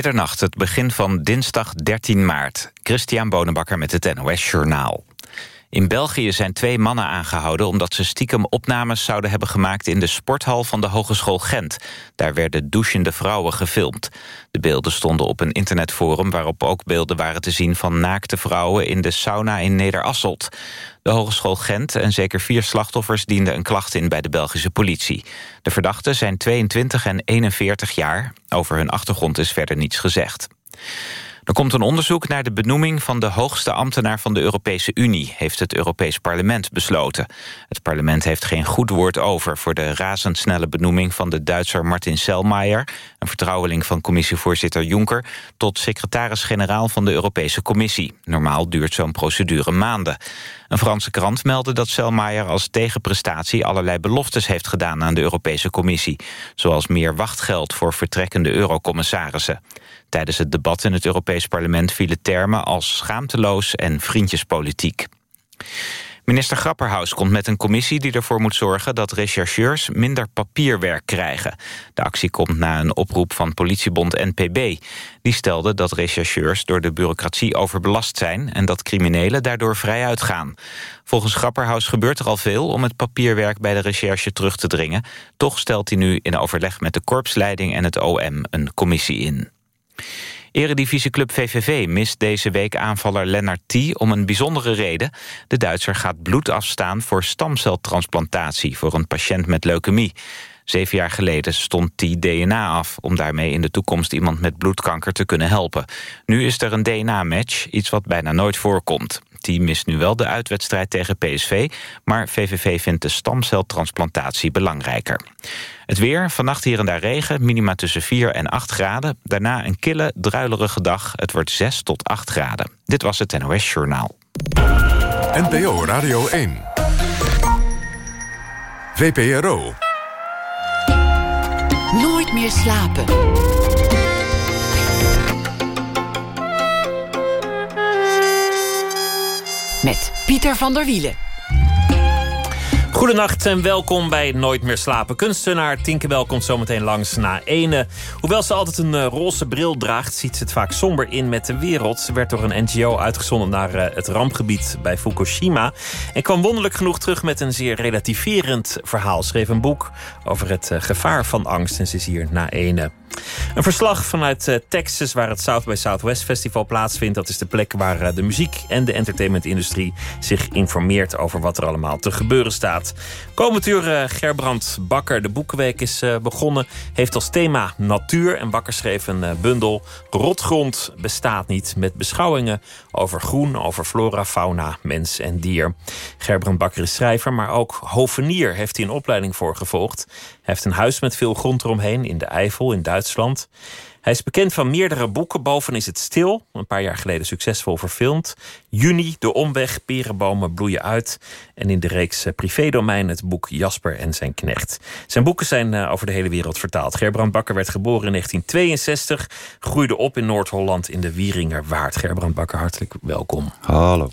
Middernacht, het begin van dinsdag 13 maart. Christian Bonenbakker met het NOS Journaal. In België zijn twee mannen aangehouden omdat ze stiekem opnames zouden hebben gemaakt in de sporthal van de Hogeschool Gent. Daar werden douchende vrouwen gefilmd. De beelden stonden op een internetforum waarop ook beelden waren te zien van naakte vrouwen in de sauna in Nederasselt. De Hogeschool Gent en zeker vier slachtoffers dienden een klacht in bij de Belgische politie. De verdachten zijn 22 en 41 jaar. Over hun achtergrond is verder niets gezegd. Er komt een onderzoek naar de benoeming van de hoogste ambtenaar van de Europese Unie, heeft het Europees Parlement besloten. Het parlement heeft geen goed woord over voor de razendsnelle benoeming van de Duitser Martin Selmayr, een vertrouweling van commissievoorzitter Juncker, tot secretaris-generaal van de Europese Commissie. Normaal duurt zo'n procedure maanden. Een Franse krant meldde dat Selmayr als tegenprestatie allerlei beloftes heeft gedaan aan de Europese Commissie, zoals meer wachtgeld voor vertrekkende eurocommissarissen. Tijdens het debat in het Europees Parlement vielen termen als schaamteloos en vriendjespolitiek. Minister Grapperhaus komt met een commissie die ervoor moet zorgen dat rechercheurs minder papierwerk krijgen. De actie komt na een oproep van politiebond NPB. Die stelde dat rechercheurs door de bureaucratie overbelast zijn en dat criminelen daardoor vrij uitgaan. Volgens Grapperhaus gebeurt er al veel om het papierwerk bij de recherche terug te dringen. Toch stelt hij nu in overleg met de korpsleiding en het OM een commissie in. Eredivisieclub VVV mist deze week aanvaller Lennart T. om een bijzondere reden. De Duitser gaat bloed afstaan voor stamceltransplantatie... voor een patiënt met leukemie. Zeven jaar geleden stond T DNA af... om daarmee in de toekomst iemand met bloedkanker te kunnen helpen. Nu is er een DNA-match, iets wat bijna nooit voorkomt. Team mist nu wel de uitwedstrijd tegen PSV... maar VVV vindt de stamceltransplantatie belangrijker. Het weer, vannacht hier en daar regen, minima tussen 4 en 8 graden. Daarna een kille, druilerige dag. Het wordt 6 tot 8 graden. Dit was het NOS Journaal. NPO Radio 1. VPRO. Nooit meer slapen. Met Pieter van der Wielen. Goedenacht en welkom bij Nooit meer slapen. Kunstenaar Tinkerbell komt zometeen langs na ene. Hoewel ze altijd een uh, roze bril draagt, ziet ze het vaak somber in met de wereld. Ze werd door een NGO uitgezonden naar uh, het rampgebied bij Fukushima. En kwam wonderlijk genoeg terug met een zeer relativerend verhaal. Schreef een boek over het uh, gevaar van angst en ze is hier na ene. Een verslag vanuit uh, Texas, waar het South by Southwest Festival plaatsvindt. Dat is de plek waar uh, de muziek- en de entertainmentindustrie zich informeert over wat er allemaal te gebeuren staat. Komend uur uh, Gerbrand Bakker. De Boekenweek is begonnen. Heeft als thema natuur. En Bakker schreef een bundel. Rotgrond bestaat niet. Met beschouwingen over groen, over flora, fauna, mens en dier. Gerbrand Bakker is schrijver, maar ook hovenier heeft hij een opleiding voor gevolgd. Hij heeft een huis met veel grond eromheen in de Eifel in Duitsland. Hij is bekend van meerdere boeken. Boven is het stil, een paar jaar geleden succesvol verfilmd. Juni, De Omweg, Perenbomen bloeien uit. En in de reeks eh, Privédomein het boek Jasper en zijn knecht. Zijn boeken zijn eh, over de hele wereld vertaald. Gerbrand Bakker werd geboren in 1962. Groeide op in Noord-Holland in de Wieringerwaard. Gerbrand Bakker, hartelijk welkom. Hallo.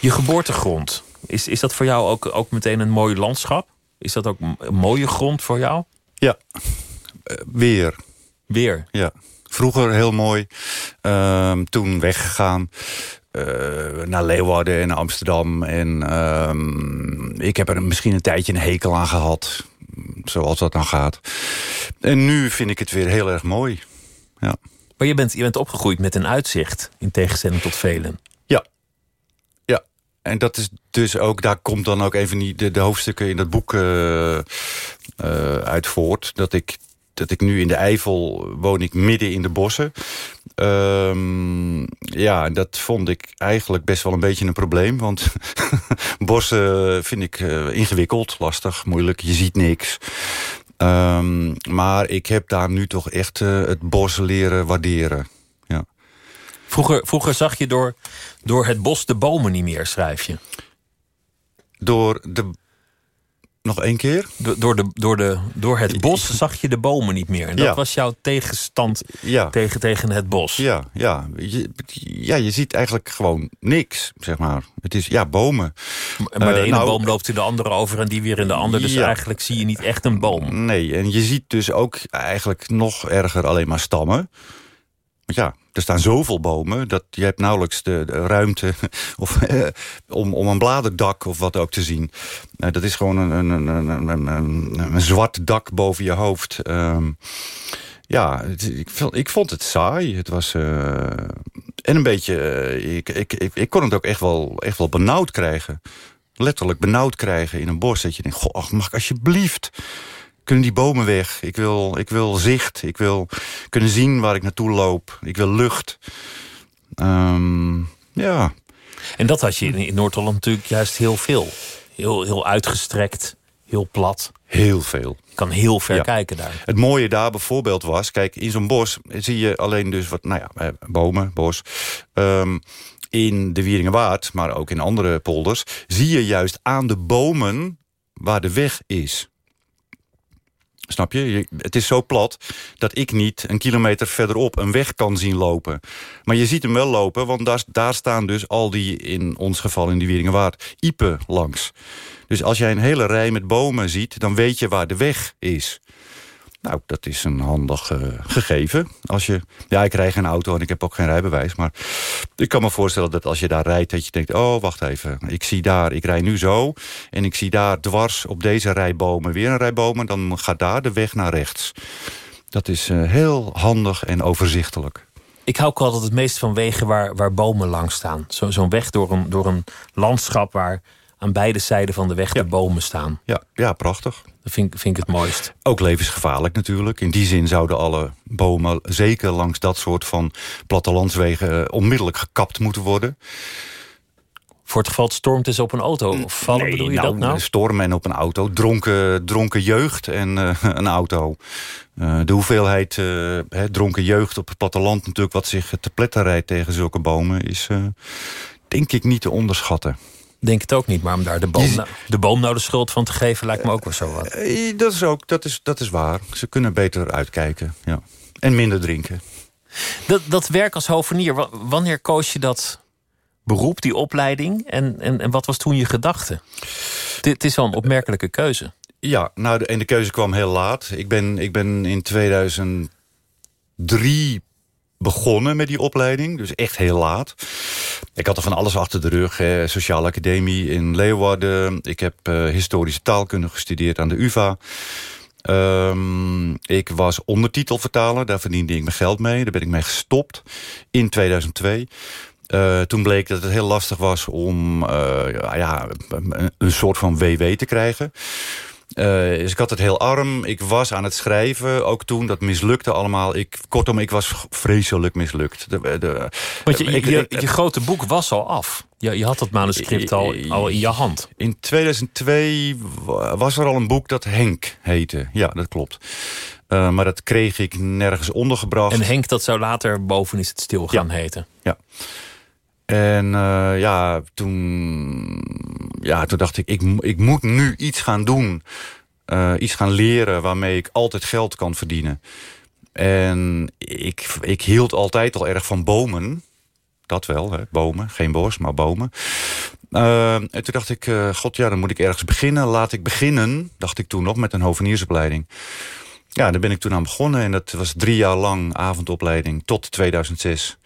Je geboortegrond, is, is dat voor jou ook, ook meteen een mooi landschap? Is dat ook een mooie grond voor jou? Ja, uh, weer. Weer? Ja. Vroeger heel mooi. Uh, toen weggegaan. Uh, naar Leeuwarden en Amsterdam. En uh, ik heb er misschien een tijdje een hekel aan gehad. Zoals dat dan gaat. En nu vind ik het weer heel erg mooi. Ja. Maar je bent, je bent opgegroeid met een uitzicht. In tegenstelling tot velen. Ja. Ja. En dat is dus ook, daar komt dan ook even die, de, de hoofdstukken in dat boek uh, uh, uit voort. Dat ik, dat ik nu in de Eifel woon, ik midden in de bossen. Um, ja, en dat vond ik eigenlijk best wel een beetje een probleem. Want bossen vind ik uh, ingewikkeld, lastig, moeilijk. Je ziet niks. Um, maar ik heb daar nu toch echt uh, het bos leren waarderen. Ja. Vroeger, vroeger zag je door, door het bos de bomen niet meer, schrijf je. Door de... Nog één keer? Do door, de, door, de, door het bos zag je de bomen niet meer. En dat Ja. was jouw tegenstand Ja. tegen, tegen het bos. Ja, ja. Je, ja, je ziet eigenlijk gewoon niks, zeg maar. Het is, ja, bomen. Maar de Eh, ene nou, boom loopt in de andere over en die weer in de andere. Dus Ja. eigenlijk zie je niet echt een boom. Nee, en je ziet dus ook eigenlijk nog erger alleen maar stammen. Ja, er staan zoveel bomen dat je hebt nauwelijks de, ruimte of, eh, om, om een bladerdak of wat ook te zien. Nou, dat is gewoon een, een, een, een, een, zwart dak boven je hoofd. Um, ja, ik, ik, vond het saai. Het was... Uh, en een beetje... Ik, ik, ik, ik, kon het ook echt wel, echt wel benauwd krijgen. Letterlijk benauwd krijgen in een bos. Dat je denkt, goh, mag ik alsjeblieft kunnen die bomen weg. Ik wil, ik wil zicht. Ik wil kunnen zien waar ik naartoe loop. Ik wil lucht. Um, ja. En dat had je in Noord-Holland natuurlijk juist heel veel. Heel, heel uitgestrekt, heel plat. Heel veel. Je kan heel ver kijken daar. Het mooie daar bijvoorbeeld was... Kijk, in zo'n bos zie je alleen dus wat... Nou ja, bomen, bos... Um, in de Wieringenwaard, maar ook in andere polders... zie je juist aan de bomen waar de weg is. Snap je? Het is zo plat dat ik niet een kilometer verderop een weg kan zien lopen. Maar je ziet hem wel lopen, want daar, staan dus al die, in ons geval in die Wieringenwaard, iepen langs. Dus als jij een hele rij met bomen ziet, dan weet je waar de weg is. Nou, dat is een handig uh, gegeven. Als je, ja, ik krijg geen auto en ik heb ook geen rijbewijs. Maar ik kan me voorstellen dat als je daar rijdt... dat je denkt, oh, wacht even. Ik zie daar, ik rij nu zo. En ik zie daar dwars op deze rij bomen weer een rij bomen. Dan gaat daar de weg naar rechts. Dat is uh, heel handig en overzichtelijk. Ik hou ook altijd het meest van wegen waar, waar bomen langs staan. Zo'n zo weg door een, door een landschap waar aan beide zijden van de weg de bomen staan. Ja, ja prachtig. Dat vind, vind ik het mooist. Ook levensgevaarlijk natuurlijk. In die zin zouden alle bomen, zeker langs dat soort van plattelandswegen... Eh, onmiddellijk gekapt moeten worden. Voor het geval het stormt is op een auto of vallen, nee, bedoel je nou, dat nou? Stormen en op een auto, dronken, dronken jeugd en uh, een auto. Uh, de hoeveelheid uh, dronken jeugd op het platteland natuurlijk... wat zich te pletten rijdt tegen zulke bomen... is denk ik niet te onderschatten denk het ook niet. Maar om daar de boom, nou, de boom nou de schuld van te geven... lijkt me ook wel zo wat. Eh, dat is ook, dat is, dat is waar. Ze kunnen beter uitkijken, ja. En minder drinken. Dat, dat werk als hovenier, wanneer koos je dat beroep, die opleiding? En, en, en wat was toen je gedachte? Het is wel een opmerkelijke keuze. Ja, nou, en de keuze kwam heel laat. Ik ben, ik ben in 2003 begonnen met die opleiding. Dus echt heel laat. Ik had er van alles achter de rug. Hè. Sociale Academie in Leeuwarden. Ik heb uh, historische taalkunde gestudeerd aan de UvA. Um, ik was ondertitelvertaler. Daar verdiende ik mijn geld mee. Daar ben ik mee gestopt in 2002. Uh, toen bleek dat het heel lastig was om uh, ja, een soort van WW te krijgen. Uh, dus ik had het heel arm. Ik was aan het schrijven, ook toen. Dat mislukte allemaal. Ik, kortom, ik was vreselijk mislukt. De, de, Want je, ik, je, je, grote boek was al af. Je, je had het manuscript al, al in je hand. In 2002 was er al een boek dat Henk heette. Ja, dat klopt. Uh, maar dat kreeg ik nergens ondergebracht. En Henk, dat zou later boven is het stil gaan heten. Ja. En uh, ja, toen, ja, toen dacht ik, ik, moet nu iets gaan doen. Uh, iets gaan leren waarmee ik altijd geld kan verdienen. En ik, ik hield altijd al erg van bomen. Dat wel, hè? bomen. Geen bos, maar bomen. Uh, en toen dacht ik, god ja, dan moet ik ergens beginnen. Laat ik beginnen, dacht ik toen nog, met een hoveniersopleiding. Ja, daar ben ik toen aan begonnen. En dat was drie jaar lang avondopleiding tot 2006.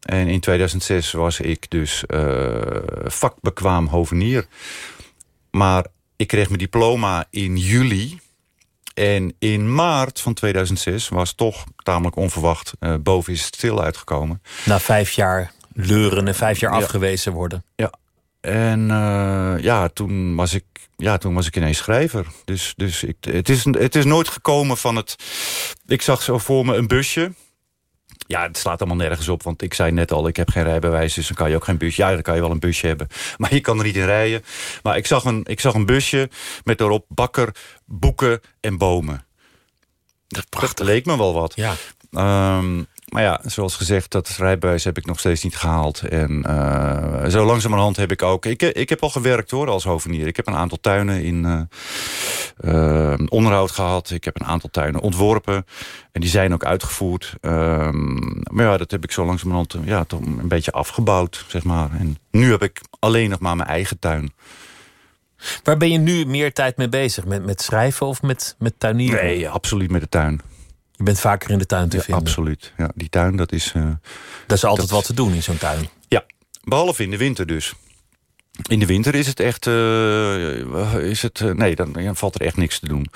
En in 2006 was ik dus uh, vakbekwaam hovenier. Maar ik kreeg mijn diploma in juli. En in maart van 2006 was toch tamelijk onverwacht uh, boven is stil uitgekomen. Na vijf jaar leuren en vijf jaar afgewezen worden. Ja. En uh, ja, toen was ik ja, toen was ik ineens schrijver. Dus, dus ik, het, is, het is nooit gekomen van het... Ik zag zo voor me een busje ja, het slaat allemaal nergens op. Want ik zei net al, ik heb geen rijbewijs. Dus dan kan je ook geen busje. Ja, dan kan je wel een busje hebben. Maar je kan er niet in rijden. Maar ik zag een, ik zag een busje met daarop bakker, boeken en bomen. Dat, dat leek me wel wat. Ja. Um, maar ja, zoals gezegd, dat rijbewijs heb ik nog steeds niet gehaald. En uh, zo langzamerhand heb ik ook... Ik, ik heb al gewerkt hoor, als hovenier. Ik heb een aantal tuinen in uh, uh, onderhoud gehad. Ik heb een aantal tuinen ontworpen. En die zijn ook uitgevoerd. Um, maar ja, dat heb ik zo langzamerhand ja, toch een beetje afgebouwd, zeg maar. En nu heb ik alleen nog maar mijn eigen tuin. Waar ben je nu meer tijd mee bezig? Met, met schrijven of met, met tuinieren? Nee, absoluut met de tuin Je bent vaker in de tuin te Ja, vinden. absoluut. Ja, die tuin, dat is... eh, Dat is altijd Dat- wat te doen in zo'n tuin. Ja, behalve in de winter dus. In de winter is het echt... eh, is het, eh, nee, dan, dan valt er echt niks te doen.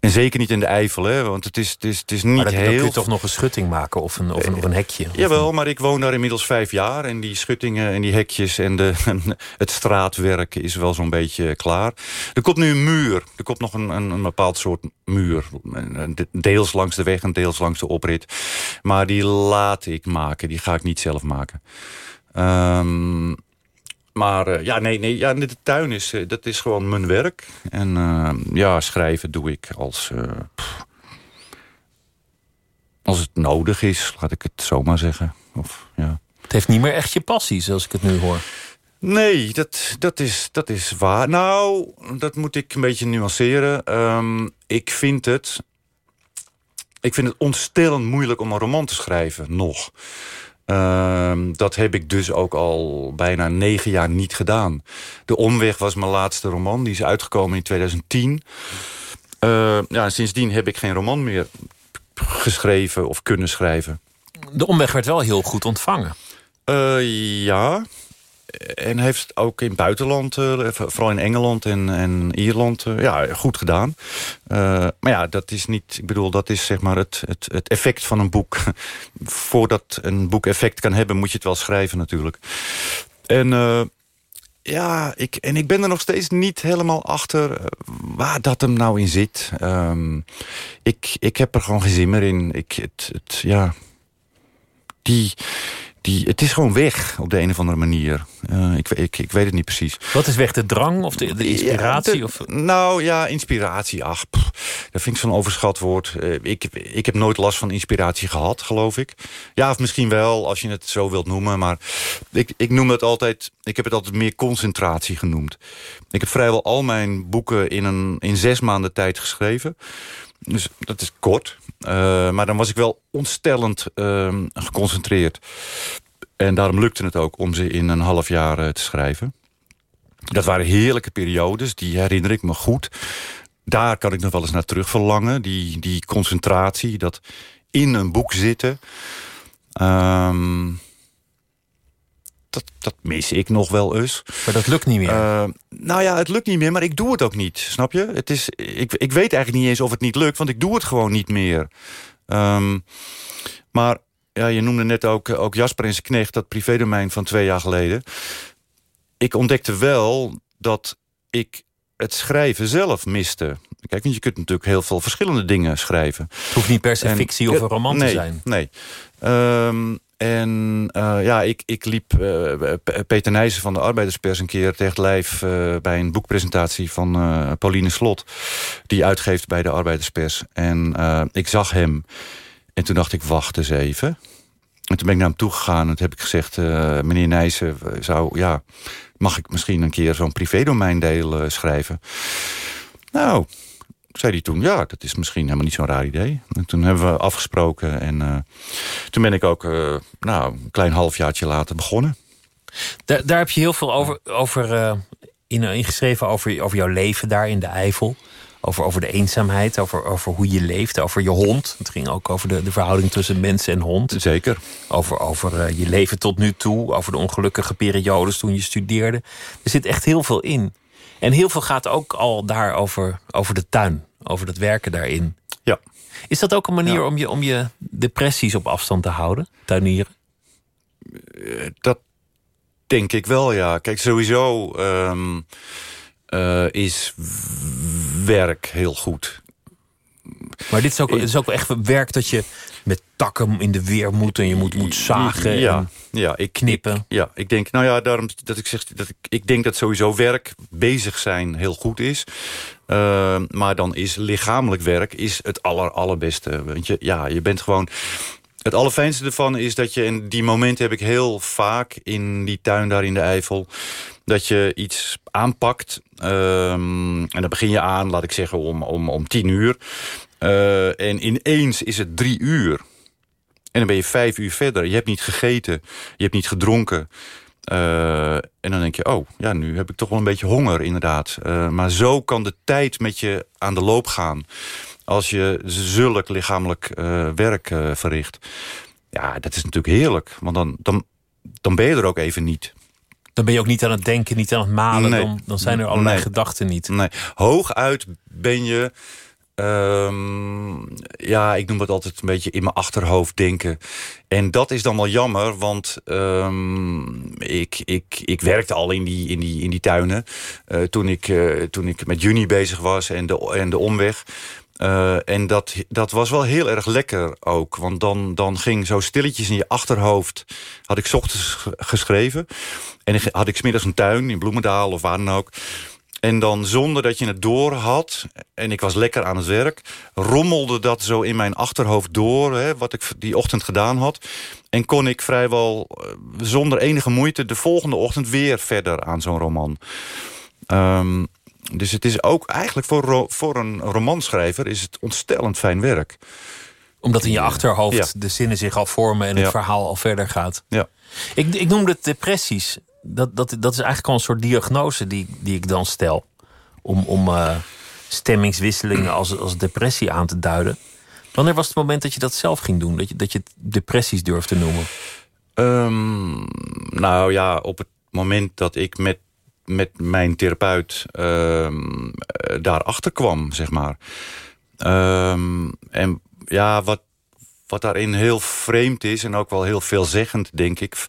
En zeker niet in de Eifel, hè, want het is, het is, het is niet Maar dan, dan heel... kun je toch nog een schutting maken of een, of een, of een hekje. Of Jawel, maar ik woon daar inmiddels vijf jaar. En die schuttingen en die hekjes en de, het straatwerk is wel zo'n beetje klaar. Er komt nu een muur. Er komt nog een, een, een bepaald soort muur. Deels langs de weg en deels langs de oprit. Maar die laat ik maken. Die ga ik niet zelf maken. Ehm, maar eh, ja, nee, nee ja, de tuin is, eh, dat is gewoon mijn werk. En eh, ja, schrijven doe ik als... als het nodig is, laat ik het zo maar zeggen. Of, ja. Het heeft niet meer echt je passie, zoals ik het nu hoor. Nee, dat, dat, is, dat is waar. Nou, dat moet ik een beetje nuanceren. Ehm, ik vind het... Ik vind het ontstellend moeilijk om een roman te schrijven, nog. Ehm, dat heb ik dus ook al bijna negen jaar niet gedaan. De Omweg was mijn laatste roman. Die is uitgekomen in 2010. Eh, ja, en sindsdien heb ik geen roman meer geschreven of kunnen schrijven. De omweg werd wel heel goed ontvangen. Eh, ja. En heeft ook in het buitenland, eh, vooral in Engeland en, Ierland, eh, ja, goed gedaan. Eh, maar ja, dat is niet, ik bedoel, dat is zeg maar het, het, het effect van een boek. Voordat een boek effect kan hebben, moet je het wel schrijven natuurlijk. En ja, ik, en ik ben er nog steeds niet helemaal achter waar dat hem nou in zit. Ehm, ik, ik heb er gewoon geen zin meer in. Ik, het, ja, die, die, het is gewoon weg op de een of andere manier. Eh, ik, ik, ik weet het niet precies. Wat is weg, de drang of de, de inspiratie? Ja, de- of, Nou ja, inspiratie. Ach, pff, dat vind ik zo'n overschat woord. Eh, ik, ik heb nooit last van inspiratie gehad, geloof ik. Ja, of misschien wel, als je het zo wilt noemen. Maar ik, ik noem het altijd... Ik heb het altijd meer concentratie genoemd. Ik heb vrijwel al mijn boeken in, een, in zes maanden tijd geschreven. Dus dat is kort. Eh, maar dan was ik wel ontstellend eh, geconcentreerd. En daarom lukte het ook om ze in een half jaar eh, te schrijven. Dat waren heerlijke periodes, die herinner ik me goed. Daar kan ik nog wel eens naar terug verlangen. Die, die concentratie, dat in een boek zitten. Ehm, dat, dat mis ik nog wel eens. maar dat lukt niet meer. Eh, nou ja, het lukt niet meer, maar ik doe het ook niet. Snap je? Het is, ik, ik weet eigenlijk niet eens of het niet lukt, want ik doe het gewoon niet meer. Ehm, maar ja, je noemde net ook, eh, ook Jasper en zijn knecht, dat privédomein van twee jaar geleden. Ik ontdekte wel dat ik het schrijven zelf miste. Kijk, want je kunt natuurlijk heel veel verschillende dingen schrijven. het hoeft niet per se En- fictie of een roman nee, te zijn. Nee. Ehm, en eh, ja, ik, ik liep eh, Peter Nijssen van de Arbeiderspers een keer tegen lijf... eh, bij een boekpresentatie van Pauline Slot... die uitgeeft bij de Arbeiderspers. En ik zag hem. En toen dacht ik, wacht eens even. En toen ben ik naar hem toegegaan en toen heb ik gezegd... meneer Nijssen, zou, ja, mag ik misschien een keer zo'n privédomeindeel eh, schrijven? Nou, zei hij toen, ja, dat is misschien helemaal niet zo'n raar idee. En toen hebben we afgesproken en eh, toen ben ik ook eh, nou, een klein halfjaartje later begonnen. Daar, daar heb je heel veel over, over eh, in, ingeschreven over, over jouw leven daar in de Eifel. Over, over de eenzaamheid, over, over hoe je leeft, over je hond. Het ging ook over de, de verhouding tussen mens en hond. Zeker. Over, over je leven tot nu toe, over de ongelukkige periodes toen je studeerde. Er zit echt heel veel in. En heel veel gaat ook al daar over, over de tuin, over het werken daarin. Ja. Is dat ook een manier Ja. om, je, om je depressies op afstand te houden, tuinieren? Dat denk ik wel, ja. Kijk, sowieso ehm, eh, is werk heel goed. Maar dit is ook, het is ook echt werk dat je met takken in de weer moet en je moet, moet zagen Ja, en ja ik, knippen. Ja, ik denk, nou ja, daarom dat ik zeg dat ik, ik denk dat sowieso werk bezig zijn heel goed is. Uh, maar dan is lichamelijk werk is het aller, allerbeste. Want je, ja, je bent gewoon. Het allerfijnste ervan is dat je, en die momenten heb ik heel vaak in die tuin daar in de Eifel, dat je iets aanpakt. Um, en dan begin je aan, laat ik zeggen, om, om, om tien uur. Uh, en ineens is het drie uur. En dan ben je vijf uur verder. Je hebt niet gegeten, je hebt niet gedronken. Uh, en dan denk je, oh, ja, nu heb ik toch wel een beetje honger, inderdaad. Uh, maar zo kan de tijd met je aan de loop gaan. als je zulk lichamelijk eh, werk verricht. Ja, dat is natuurlijk heerlijk. Want dan, dan, dan ben je er ook even niet. Dan ben je ook niet aan het denken, niet aan het malen. Nee. Dan, dan zijn er allerlei Nee. gedachten niet. Nee, hooguit ben je... ehm, ja, ik noem het altijd een beetje in mijn achterhoofd denken. En dat is dan wel jammer, want ehm, ik, ik, ik werkte al in die, in die, in die tuinen. eh, toen, ik, eh, toen ik met juni bezig was en de, en de omweg. Eh, en dat, dat was wel heel erg lekker ook. Want dan, dan ging zo stilletjes in je achterhoofd... had ik ochtends ge- geschreven. En had ik 's middags een tuin in Bloemendaal of waar dan ook. En dan zonder dat je het door had... en ik was lekker aan het werk... rommelde dat zo in mijn achterhoofd door... Hè, wat ik die ochtend gedaan had. En kon ik vrijwel eh, zonder enige moeite... de volgende ochtend weer verder aan zo'n roman. Ehm, dus het is ook eigenlijk voor, voor een romanschrijver... is het ontstellend fijn werk. Omdat in je achterhoofd Ja. de zinnen zich al vormen en het Ja. verhaal al verder gaat. Ja. Ik, ik noemde het depressies. Dat, dat, dat is eigenlijk al een soort diagnose die, die ik dan stel. Om, om eh, stemmingswisselingen als, als depressie aan te duiden. Wanneer was het moment dat je dat zelf ging doen? Dat je, dat je het depressies durfde noemen? Ehm, nou ja, op het moment dat ik met, met mijn therapeut ehm eh, daarachter kwam, zeg maar. Ehm, en ja, wat, wat daarin heel vreemd is... en ook wel heel veelzeggend, denk ik...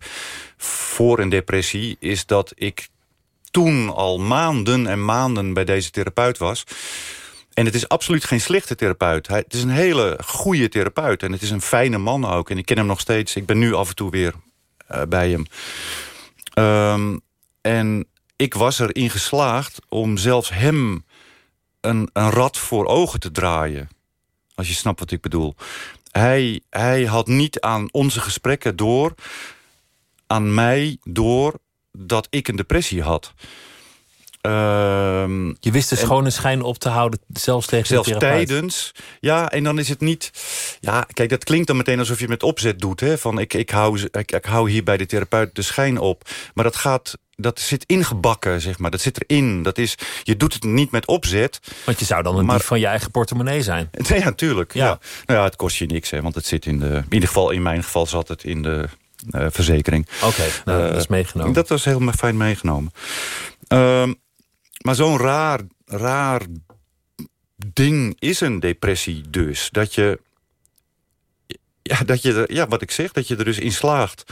voor een depressie, is dat ik toen al maanden en maanden bij deze therapeut was... En het is absoluut geen slechte therapeut. Hij, het is een hele goede therapeut. En het is een fijne man ook. En ik ken hem nog steeds. Ik ben nu af en toe weer eh, bij hem. Ehm, en ik was erin geslaagd om zelfs hem een, een rad voor ogen te draaien. Als je snapt wat ik bedoel. Hij, hij had niet aan onze gesprekken door... aan mij door dat ik een depressie had. Ehm, Je wist de En- schone schijn op te houden, zelfs tegen Zelfs de therapeut. tijdens. Ja, en dan is het niet... Ja, kijk, dat klinkt dan meteen alsof je het met opzet doet. Hè? Van ik, ik, hou, ik, ik hou hier bij de therapeut de schijn op. Maar dat gaat... Dat zit ingebakken, zeg maar. Dat zit erin. Dat is, je doet het niet met opzet. Want je zou dan een Maar- dief van je eigen portemonnee zijn. Nee, ja, natuurlijk. Ja. Ja. Nou ja, het kost je niks, hè, want het zit in de... In ieder geval, in mijn geval zat het in de eh, verzekering. Oké, nou, Eh, dat is meegenomen. Dat was heel fijn meegenomen. Ehm, maar zo'n raar, raar ding is een depressie dus. Dat je, ja, dat je ja, wat ik zeg, dat je er dus in slaagt.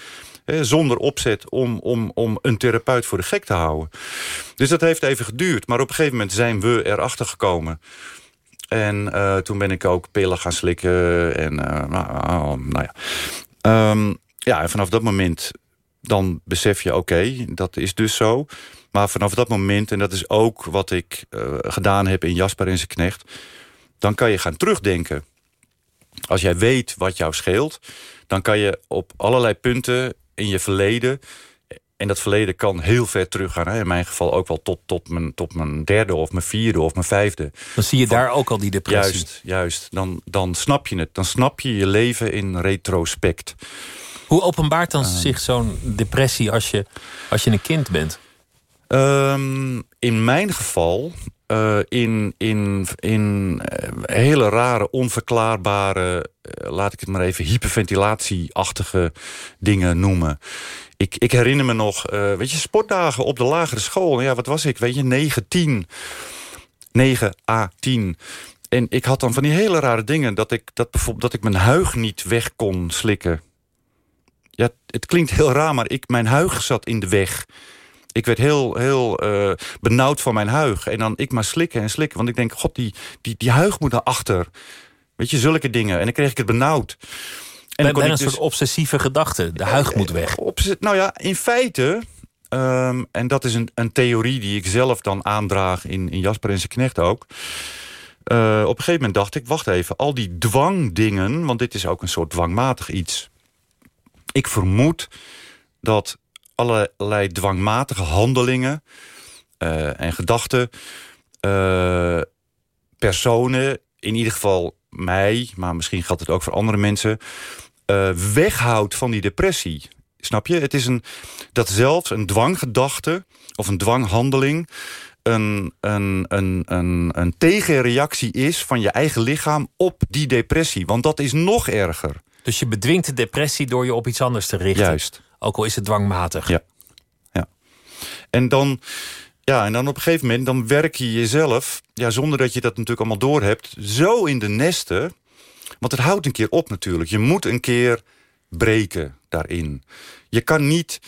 Hè, zonder opzet om, om, om een therapeut voor de gek te houden. Dus dat heeft even geduurd. Maar op een gegeven moment zijn we erachter gekomen. En eh, toen ben ik ook pillen gaan slikken. En eh, nou, nou ja. Ehm, ja, en vanaf dat moment dan besef je, oké, dat is dus zo. Maar vanaf dat moment, en dat is ook wat ik eh, gedaan heb in Jasper en zijn knecht... dan kan je gaan terugdenken. Als jij weet wat jou scheelt... dan kan je op allerlei punten in je verleden... en dat verleden kan heel ver teruggaan. Hè? In mijn geval ook wel tot, tot, mijn, tot mijn derde of mijn vierde of mijn vijfde. Dan zie je daar ook al die depressie. Juist, juist. Dan, dan snap je het. Dan snap je je leven in retrospect. Hoe openbaart Ehm. dan zich zo'n depressie als je, als je een kind bent? Ehm, in mijn geval eh, in, in, in eh, hele rare, onverklaarbare... eh, laat ik het maar even hyperventilatieachtige dingen noemen. Ik, ik herinner me nog, weet je, sportdagen op de lagere school. Ja, wat was ik? Weet je, 9, 10. 9 a 10. En ik had dan van die hele rare dingen... dat ik, dat bijvoorbeeld, dat ik mijn huig niet weg kon slikken. Ja, het klinkt heel raar, maar ik, mijn huig zat in de weg. Ik werd heel, heel eh, benauwd van mijn huig. En dan ik maar slikken en slikken. Want ik denk, god, die, die, die huig moet naar achter. Weet je, zulke dingen. En dan kreeg ik het benauwd. En dan ik een dus- soort obsessieve gedachte. De huig moet weg. op, nou ja, in feite... ehm, en dat is een, een theorie die ik zelf dan aandraag in, in Jasper en zijn knecht ook. Eh, op een gegeven moment dacht ik, wacht even, al die dwangdingen... want dit is ook een soort dwangmatig iets. Ik vermoed dat allerlei dwangmatige handelingen eh, en gedachten... eh, personen, in ieder geval mij... maar misschien geldt het ook voor andere mensen... eh, weghoudt van die depressie. Snap je? Het is een, dat zelfs een dwanggedachte of een dwanghandeling... een, een, een, een, een tegenreactie is van je eigen lichaam op die depressie. Want dat is nog erger. Dus je bedwingt de depressie door je op iets anders te richten. Juist. Ook al is het dwangmatig. Ja. ja. En dan... Ja, en dan op een gegeven moment dan werk je jezelf... Ja, zonder dat je dat natuurlijk allemaal doorhebt... zo in de nesten... want het houdt een keer op natuurlijk. Je moet een keer breken daarin. Je kan niet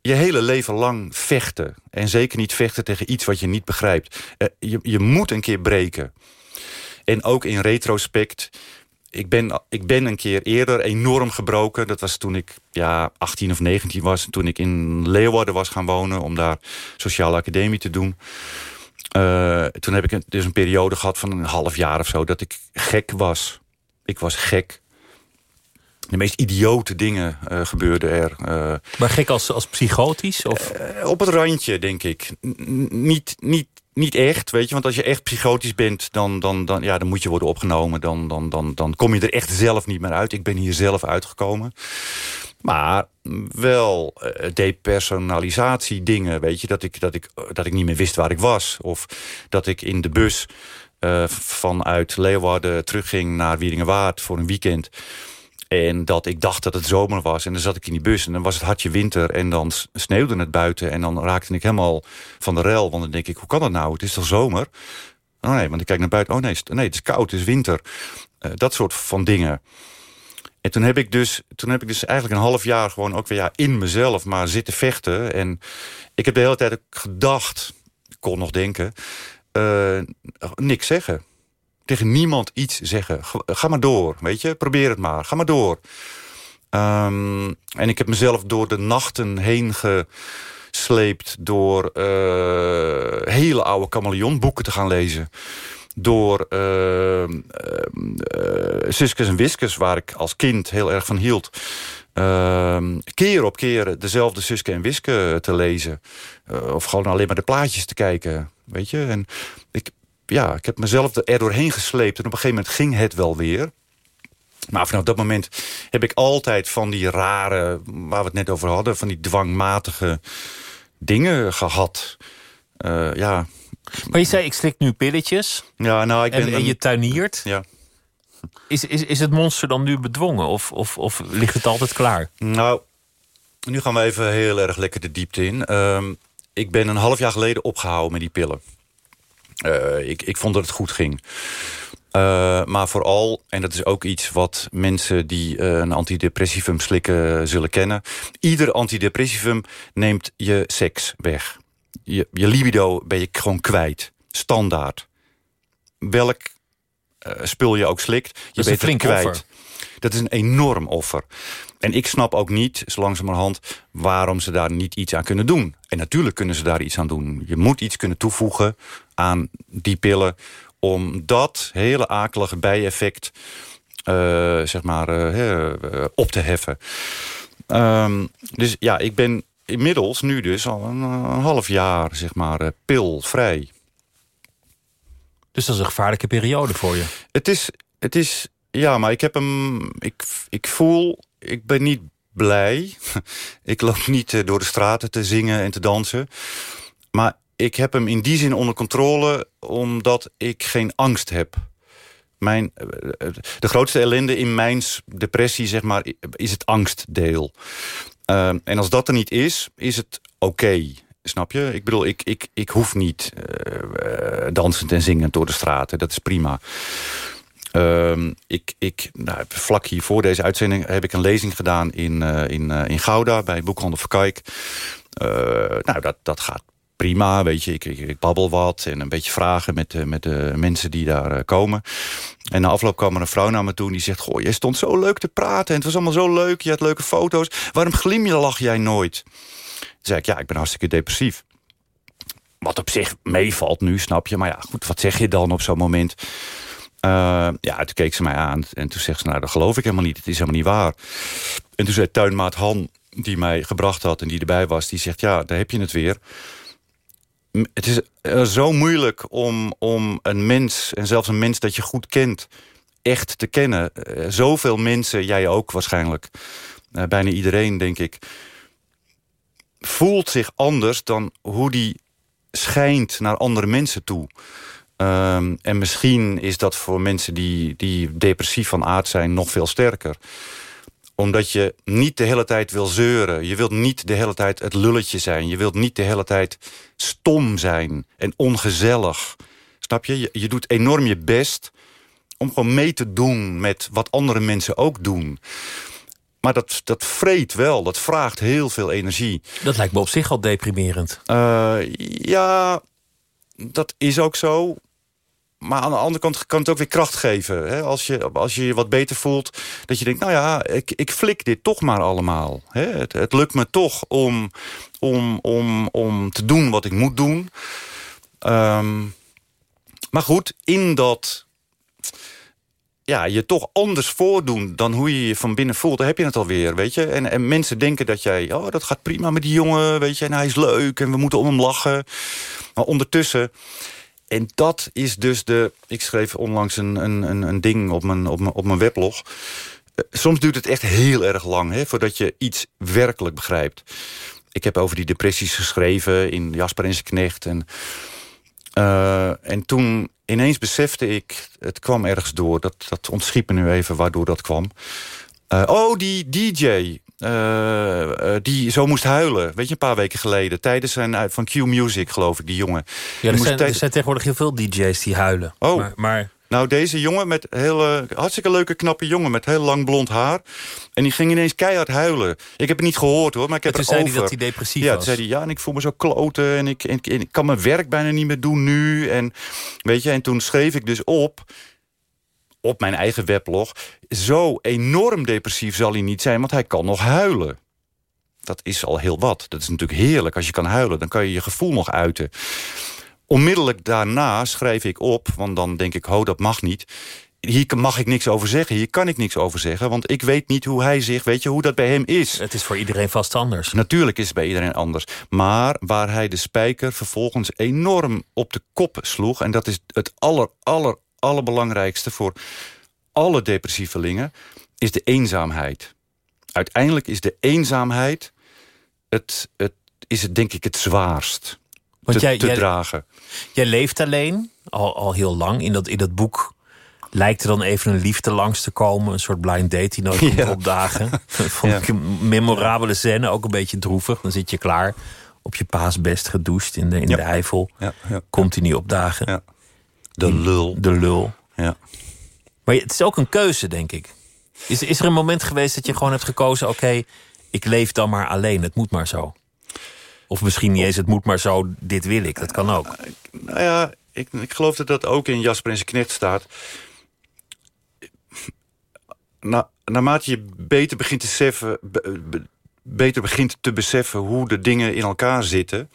je hele leven lang vechten. En zeker niet vechten tegen iets wat je niet begrijpt. Uh, je, je moet een keer breken. En ook in retrospect... Ik ben, ik ben een keer eerder enorm gebroken. Dat was toen ik ja, 18 of 19 was. Toen ik in Leeuwarden was gaan wonen... om daar sociale academie te doen. Uh, toen heb ik dus een periode gehad van een half jaar of zo... dat ik gek was. Ik was gek de meest idiote dingen uh, gebeurden er. Uh, maar gek als, als psychotisch? Of? Op het randje, denk ik. N niet, niet, niet echt, weet je. Want als je echt psychotisch bent, dan, dan, dan, ja, dan moet je worden opgenomen. Dan, dan, dan, dan kom je er echt zelf niet meer uit. Ik ben hier zelf uitgekomen. Maar wel depersonalisatie dingen, weet je. Dat ik, dat, ik, dat ik niet meer wist waar ik was. Of dat ik in de bus vanuit Leeuwarden terugging naar Wieringenwaard voor een weekend... En dat ik dacht dat het zomer was. En dan zat ik in die bus en dan was het hartje winter. En dan sneeuwde het buiten. En dan raakte ik helemaal van de rel. Want dan denk ik, hoe kan dat nou? Het is toch zomer? Oh nee, want ik kijk naar buiten. Oh nee, nee het is koud, het is winter. Uh, dat soort van dingen. En toen heb ik dus, toen heb ik dus eigenlijk een half jaar gewoon ook weer ja, in mezelf maar zitten vechten. En ik heb de hele tijd gedacht, kon nog denken, uh, niks zeggen tegen niemand iets zeggen. Ga maar door, weet je. Probeer het maar. Ga maar door. Um, en ik heb mezelf door de nachten heen gesleept... door uh, hele oude chameleonboeken te gaan lezen. Door uh, uh, en Wiskes, waar ik als kind heel erg van hield... keer op keer dezelfde Suske en Wiske te lezen. of gewoon alleen maar de plaatjes te kijken. Weet je? En ik, ja, ik heb mezelf er doorheen gesleept. En op een gegeven moment ging het wel weer. Maar vanaf dat moment heb ik altijd van die rare... waar we het net over hadden... van die dwangmatige dingen gehad. Uh, ja. Maar je zei, ik slik nu pilletjes. Ja, nou, ik ben en, en je tuiniert. Ja. Is, is, is het monster dan nu bedwongen? Of, of, of ligt het altijd klaar? Nou, nu gaan we even heel erg lekker de diepte in. Uh, ik ben een half jaar geleden opgehouden met die pillen. Uh, ik, ik vond dat het goed ging. Uh, maar vooral, en dat is ook iets wat mensen die uh, een antidepressivum slikken zullen kennen. Ieder antidepressivum neemt je seks weg. Je, je libido ben je gewoon kwijt. Standaard. Welk spul je ook slikt, je bent het kwijt. Offer. Dat is een enorm offer. En ik snap ook niet, zo langzamerhand, waarom ze daar niet iets aan kunnen doen. En natuurlijk kunnen ze daar iets aan doen. Je moet iets kunnen toevoegen aan die pillen... om dat hele akelige bijeffect uh, zeg maar, uh, op te heffen. Um, dus ja, ik ben inmiddels nu dus al een, een half jaar zeg maar, pilvrij. Dus dat is een gevaarlijke periode voor je? Het is, het is ja, maar ik heb hem... Ik, ik voel... Ik ben niet blij. ik loop niet door de straten te zingen en te dansen. Maar ik heb hem in die zin onder controle... omdat ik geen angst heb. Mijn, de grootste ellende in mijn depressie zeg maar, is het angstdeel. En als dat er niet is, is het oké. Snap je? Ik bedoel, ik, ik, ik hoef niet uh, dansend en zingend door de straten. Dat is prima. Um, ik, ik, nou, vlak hier voor deze uitzending heb ik een lezing gedaan in, uh, in, uh, in Gouda bij Boekhandel Verkijk. Uh, nou, dat, dat gaat prima, weet je. Ik, ik, ik, babbel wat en een beetje vragen met, met de mensen die daar komen. En na afloop kwam er een vrouw naar me toe en die zegt... Goh, jij stond zo leuk te praten en het was allemaal zo leuk. Je had leuke foto's. Waarom glimlach jij nooit? Toen zei ik, ja, ik ben hartstikke depressief. Wat op zich meevalt nu, snap je. Maar ja, goed, wat zeg je dan op zo'n moment... Uh, ja, toen keek ze mij aan en toen zegt ze, nou, dat geloof ik helemaal niet. Het is helemaal niet waar. En toen zei tuinmaat Han, die mij gebracht had en die erbij was... die zegt, ja, daar heb je het weer. Het is uh, zo moeilijk om, om een mens, en zelfs een mens dat je goed kent... echt te kennen. Uh, zoveel mensen, jij ook waarschijnlijk... bijna iedereen, denk ik... voelt zich anders dan hoe die schijnt naar andere mensen toe. Ehm, en misschien is dat voor mensen die, die depressief van aard zijn nog veel sterker omdat je niet de hele tijd wil zeuren. Je wilt niet de hele tijd het lulletje zijn. Je wilt niet de hele tijd stom zijn en ongezellig. Snap je? Je, je doet enorm je best om gewoon mee te doen met wat andere mensen ook doen. Maar dat, dat vreet wel, dat vraagt heel veel energie. Dat lijkt me op zich al deprimerend. Uh, ja, dat is ook zo. Maar aan de andere kant kan het ook weer kracht geven. Hè? Als, je, als je je wat beter voelt, dat je denkt... nou ja, ik, ik flik dit toch maar allemaal. Hè? Het, lukt me toch om, om, om, om te doen wat ik moet doen. Um, maar goed, in dat ja, je toch anders voordoen dan hoe je je van binnen voelt. Dan heb je het alweer, weet je. En, en mensen denken dat jij, oh, dat gaat prima met die jongen, weet je. En hij is leuk en we moeten om hem lachen. Maar ondertussen... En dat is dus de... Ik schreef onlangs een, een, een ding op mijn, op, mijn, op mijn weblog. Eh, soms duurt het echt heel erg lang... Hè, voordat je iets werkelijk begrijpt. Ik heb over die depressies geschreven in Jasper en zijn knecht. En uh, en toen ineens besefte ik, het kwam ergens door. Dat, dat ontschiep me nu even waardoor dat kwam. Uh, oh, die DJ. Uh, die zo moest huilen. Weet je, een paar weken geleden. Tijdens zijn van Q Music, geloof ik, die jongen. Ja, er zijn, er zijn, tegenwoordig heel veel DJ's die huilen. Oh, maar, maar nou, deze jongen met hele, hartstikke leuke, knappe jongen... met heel lang blond haar. En die ging ineens keihard huilen. Ik heb het niet gehoord, hoor, maar ik heb het zei hij dat hij depressief ja, was. zei hij, ja, en ik voel me zo kloten... en ik, en, ik kan mijn werk bijna niet meer doen nu. En, weet je, en toen schreef ik dus op op mijn eigen weblog... zo enorm depressief zal hij niet zijn, want hij kan nog huilen. Dat is al heel wat. Dat is natuurlijk heerlijk. Als je kan huilen, dan kan je je gevoel nog uiten. Onmiddellijk daarna schrijf ik op, want dan denk ik, ho, dat mag niet. Hier mag ik niks over zeggen, hier kan ik niks over zeggen... want ik weet niet hoe hij zich, weet je, hoe dat bij hem is. Het is voor iedereen vast anders. Natuurlijk is het bij iedereen anders. Maar waar hij de spijker vervolgens enorm op de kop sloeg... en dat is het aller, aller, allerbelangrijkste voor alle depressievelingen... is de eenzaamheid. Uiteindelijk is de eenzaamheid... Het, het, is het denk ik het zwaarst te, jij, te dragen. Jij leeft alleen, al, al heel lang. In dat, in dat boek lijkt er dan even een liefde langs te komen. Een soort blind date die nooit komt opdagen. vond ik een memorabele scène, ook een beetje droevig. Dan zit je klaar op je paasbest gedoucht in de, in de Eifel. Komt hij niet opdagen. De lul. De lul. Ja. Maar het is ook een keuze, denk ik. Is, is er een moment geweest dat je gewoon hebt gekozen... oké, ik leef dan maar alleen, het moet maar zo? Of misschien niet eens, het moet maar zo, dit wil ik. Dat kan ook. Nou ja, ik, ik geloof dat dat ook in Jasper en zijn knecht staat. Na, naarmate je beter begint te beseffen, beter begint te beseffen hoe de dingen in elkaar zitten...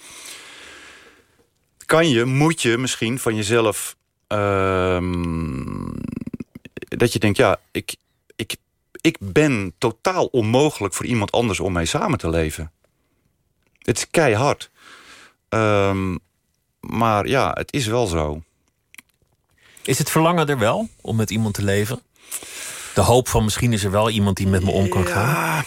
kan je, moet je misschien van jezelf... Ehm, dat je denkt, ja, ik, ik, ik ben totaal onmogelijk voor iemand anders om mee samen te leven. Het is keihard. Um, maar ja, het is wel zo. Is het verlangen er wel om met iemand te leven? De hoop van misschien is er wel iemand die met me om kan gaan?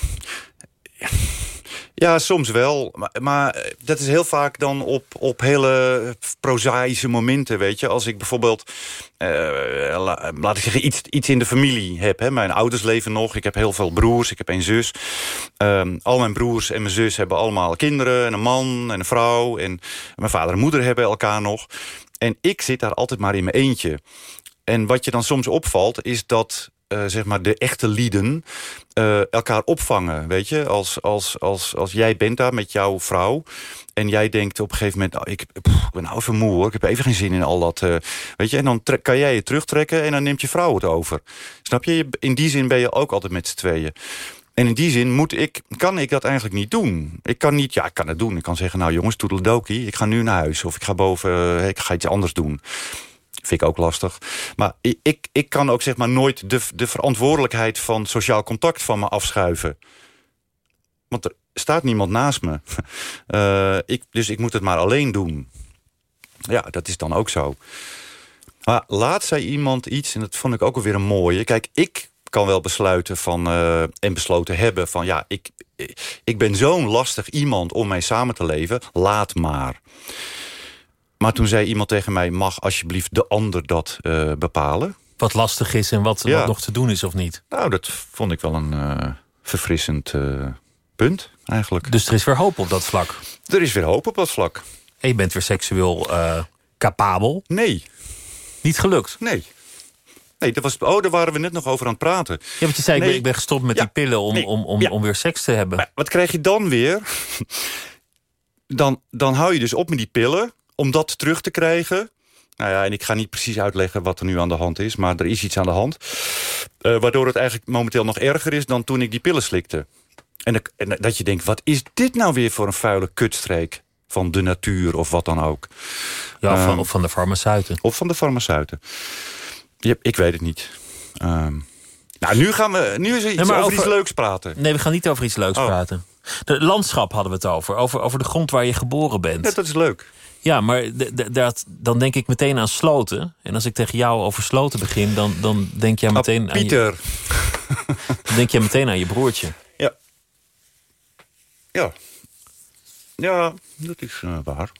Ja, soms wel. Maar, maar, eh, dat is heel vaak dan op, op hele prozaïsche momenten, weet je. Als ik bijvoorbeeld, uh, laat ik zeggen, iets, iets in de familie heb. Hè. Mijn ouders leven nog, ik heb heel veel broers, ik heb een zus. Um, al mijn broers en mijn zus hebben allemaal kinderen en een man en een vrouw. En mijn vader en moeder hebben elkaar nog. En ik zit daar altijd maar in mijn eentje. En wat je dan soms opvalt, is dat uh, zeg maar de echte lieden uh, elkaar opvangen. Weet je, als, als, als, als jij bent daar met jouw vrouw. En jij denkt op een gegeven moment, oh, ik, ben nou even moe. Ik heb even geen zin in al dat. Uh, weet je, en dan kan jij je terugtrekken en dan neemt je vrouw het over. Snap je? In die zin ben je ook altijd met z'n tweeën. En in die zin moet ik, kan ik dat eigenlijk niet doen. Ik kan niet, ja, ik kan het doen. Ik kan zeggen, nou jongens, toedeledokie, ik ga nu naar huis. Of ik ga boven, ik ga iets anders doen. Vind ik ook lastig. Maar ik, ik kan ook zeg maar nooit de, de verantwoordelijkheid van sociaal contact van me afschuiven. Want er staat niemand naast me. Uh, ik, dus ik moet het maar alleen doen. Ja, dat is dan ook zo. Maar laat zei iemand iets, en dat vond ik ook alweer een mooie. Kijk, ik kan wel besluiten van, uh, en besloten hebben van... ja, ik, ik ben zo'n lastig iemand om mee samen te leven, laat maar. Maar toen zei iemand tegen mij... mag alsjeblieft de ander dat uh, bepalen? Wat lastig is en wat, wat, nog te doen is of niet? Nou, dat vond ik wel een uh, verfrissend uh, punt, eigenlijk. Dus er is weer hoop op dat vlak? Er is weer hoop op dat vlak. En je bent weer seksueel capabel? Nee. Niet gelukt? Nee. Nee, dat was, oh, daar waren we net nog over aan het praten. Ja, want je zei, nee. ik, ben, gestopt met die pillen om, om, om, om weer seks te hebben. Maar wat krijg je dan weer? dan, dan hou je dus op met die pillen om dat terug te krijgen. Nou ja, en ik ga niet precies uitleggen wat er nu aan de hand is... maar er is iets aan de hand. Uh, waardoor het eigenlijk momenteel nog erger is dan toen ik die pillen slikte. En, en dat je denkt, wat is dit nou weer voor een vuile kutstreek van de natuur of wat dan ook. Ja, of, van, ehm, of van de farmaceuten. Of van de farmaceuten. Ja, ik weet het niet. Um, nou, nu, gaan we, nu is er iets over, iets leuks praten. Nee, we gaan niet over iets leuks oh. praten. De landschap hadden we het over. over. Over de grond waar je geboren bent. Ja, dat is leuk. Ja, maar dat, dan denk ik meteen aan sloten. En als ik tegen jou over sloten begin, dan, dan denk jij meteen ah, Pieter. aan je, dan denk jij meteen aan je broertje. Ja. Ja. Ja, dat is uh, waar.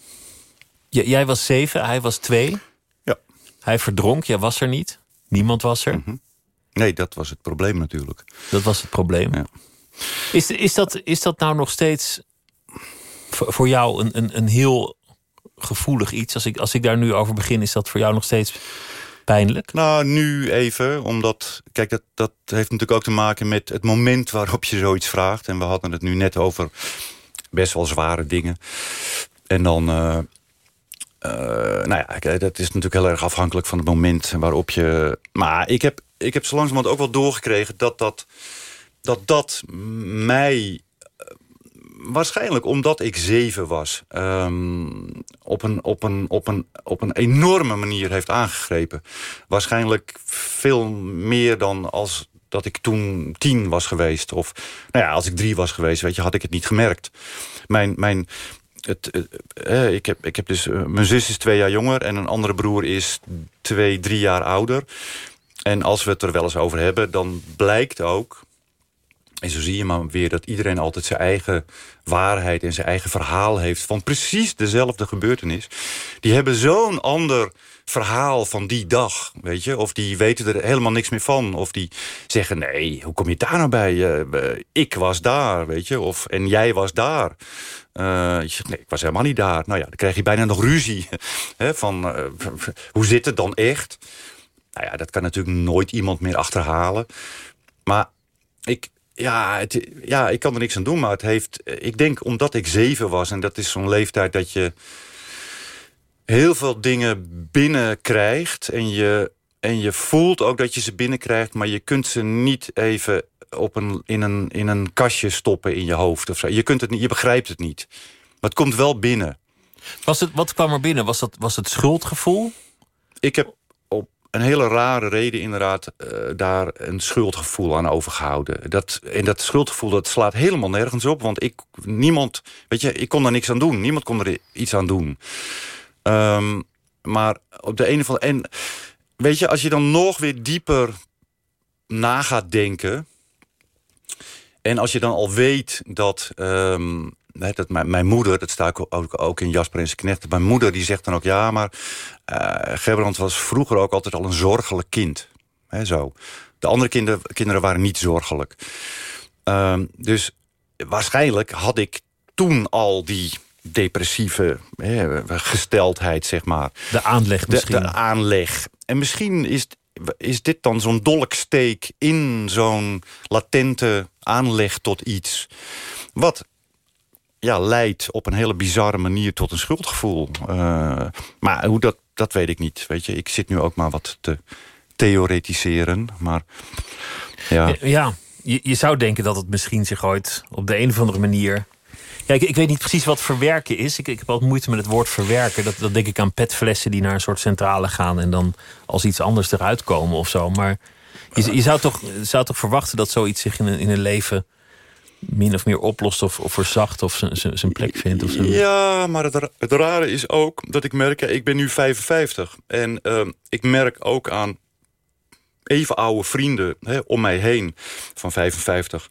jij was zeven, hij was twee. Ja. Hij verdronk, jij was er niet. Niemand was er. Mhm. Nee, dat was het probleem natuurlijk. Dat was het probleem. Ja. Is, is, dat, is dat nou nog steeds voor jou een, een, een heel gevoelig iets? Als ik, als ik daar nu over begin, is dat voor jou nog steeds pijnlijk? Nou, nu even, omdat... Kijk, dat, dat heeft natuurlijk ook te maken met het moment waarop je zoiets vraagt. En we hadden het nu net over best wel zware dingen. En dan... Uh, nou ja, dat is natuurlijk heel erg afhankelijk van het moment waarop je... Maar ik heb, ik heb zo langzamerhand ook wel doorgekregen dat dat, dat, dat mij waarschijnlijk omdat ik zeven was... Um, op, een, op, een, op, een, op een enorme manier heeft aangegrepen. Waarschijnlijk veel meer dan als dat ik toen tien was geweest. Of nou ja, als ik drie was geweest, weet je, had ik het niet gemerkt. Mijn, mijn, het, eh, ik, heb, ik heb dus, uh, mijn zus is twee jaar jonger en een andere broer is twee, drie jaar ouder. En als we het er wel eens over hebben, dan blijkt ook en zo zie je maar weer dat iedereen altijd zijn eigen waarheid... en zijn eigen verhaal heeft van precies dezelfde gebeurtenis. Die hebben zo'n ander verhaal van die dag, weet je. Of die weten er helemaal niks meer van. Of die zeggen, nee, hoe kom je daar nou bij? Uh, ik was daar, weet je. Of, en jij was daar. Uh, je zegt, nee, ik was helemaal niet daar. Nou ja, dan krijg je bijna nog ruzie. Van, uh, hoe zit het dan echt? Nou ja, dat kan natuurlijk nooit iemand meer achterhalen. Maar ik, ja, het, ja, ik kan er niks aan doen, maar het heeft... Ik denk omdat ik zeven was, en dat is zo'n leeftijd dat je heel veel dingen binnenkrijgt... en je, en je voelt ook dat je ze binnenkrijgt... maar je kunt ze niet even op een, in, een, in een kastje stoppen in je hoofd. Of zo. Je, kunt het niet, je begrijpt het niet. Maar het komt wel binnen. Was het, wat kwam er binnen? Was, dat, was het schuldgevoel? Ik heb een hele rare reden inderdaad uh, daar een schuldgevoel aan overgehouden. Dat, en dat schuldgevoel dat slaat helemaal nergens op. Want ik, niemand, weet je, ik kon er niks aan doen. Niemand kon er iets aan doen. Um, maar op de of andere... En weet je, als je dan nog weer dieper na gaat denken... en als je dan al weet dat... Um, dat mijn, mijn, moeder, dat staat ook, ook in Jasper en zijn knecht... mijn moeder die zegt dan ook... ja, maar uh, Gerbrand was vroeger ook altijd al een zorgelijk kind. He, zo. De andere kinder, kinderen waren niet zorgelijk. Uh, dus waarschijnlijk had ik toen al die depressieve gesteldheid, zeg maar. De aanleg misschien. De, aanleg. En misschien is, is dit dan zo'n dolksteek in zo'n latente aanleg tot iets... wat ja, leidt op een hele bizarre manier tot een schuldgevoel. Uh, maar hoe dat, dat weet ik niet. Weet je, ik zit nu ook maar wat te theoretiseren. Maar ja. Ja, je, je zou denken dat het misschien zich ooit op de een of andere manier ja, ik, weet niet precies wat verwerken is. Ik, ik heb altijd moeite met het woord verwerken. Dat, dat denk ik aan petflessen die naar een soort centrale gaan... en dan als iets anders eruit komen of zo. Maar je, je zou, toch, zou toch verwachten dat zoiets zich in een, in een leven min of meer oplost of, of verzacht of zijn plek vindt? Of Ja, maar het, het, rare is ook dat ik merk... ik ben nu 55 en uh, ik merk ook aan even oude vrienden hè, om mij heen van 55...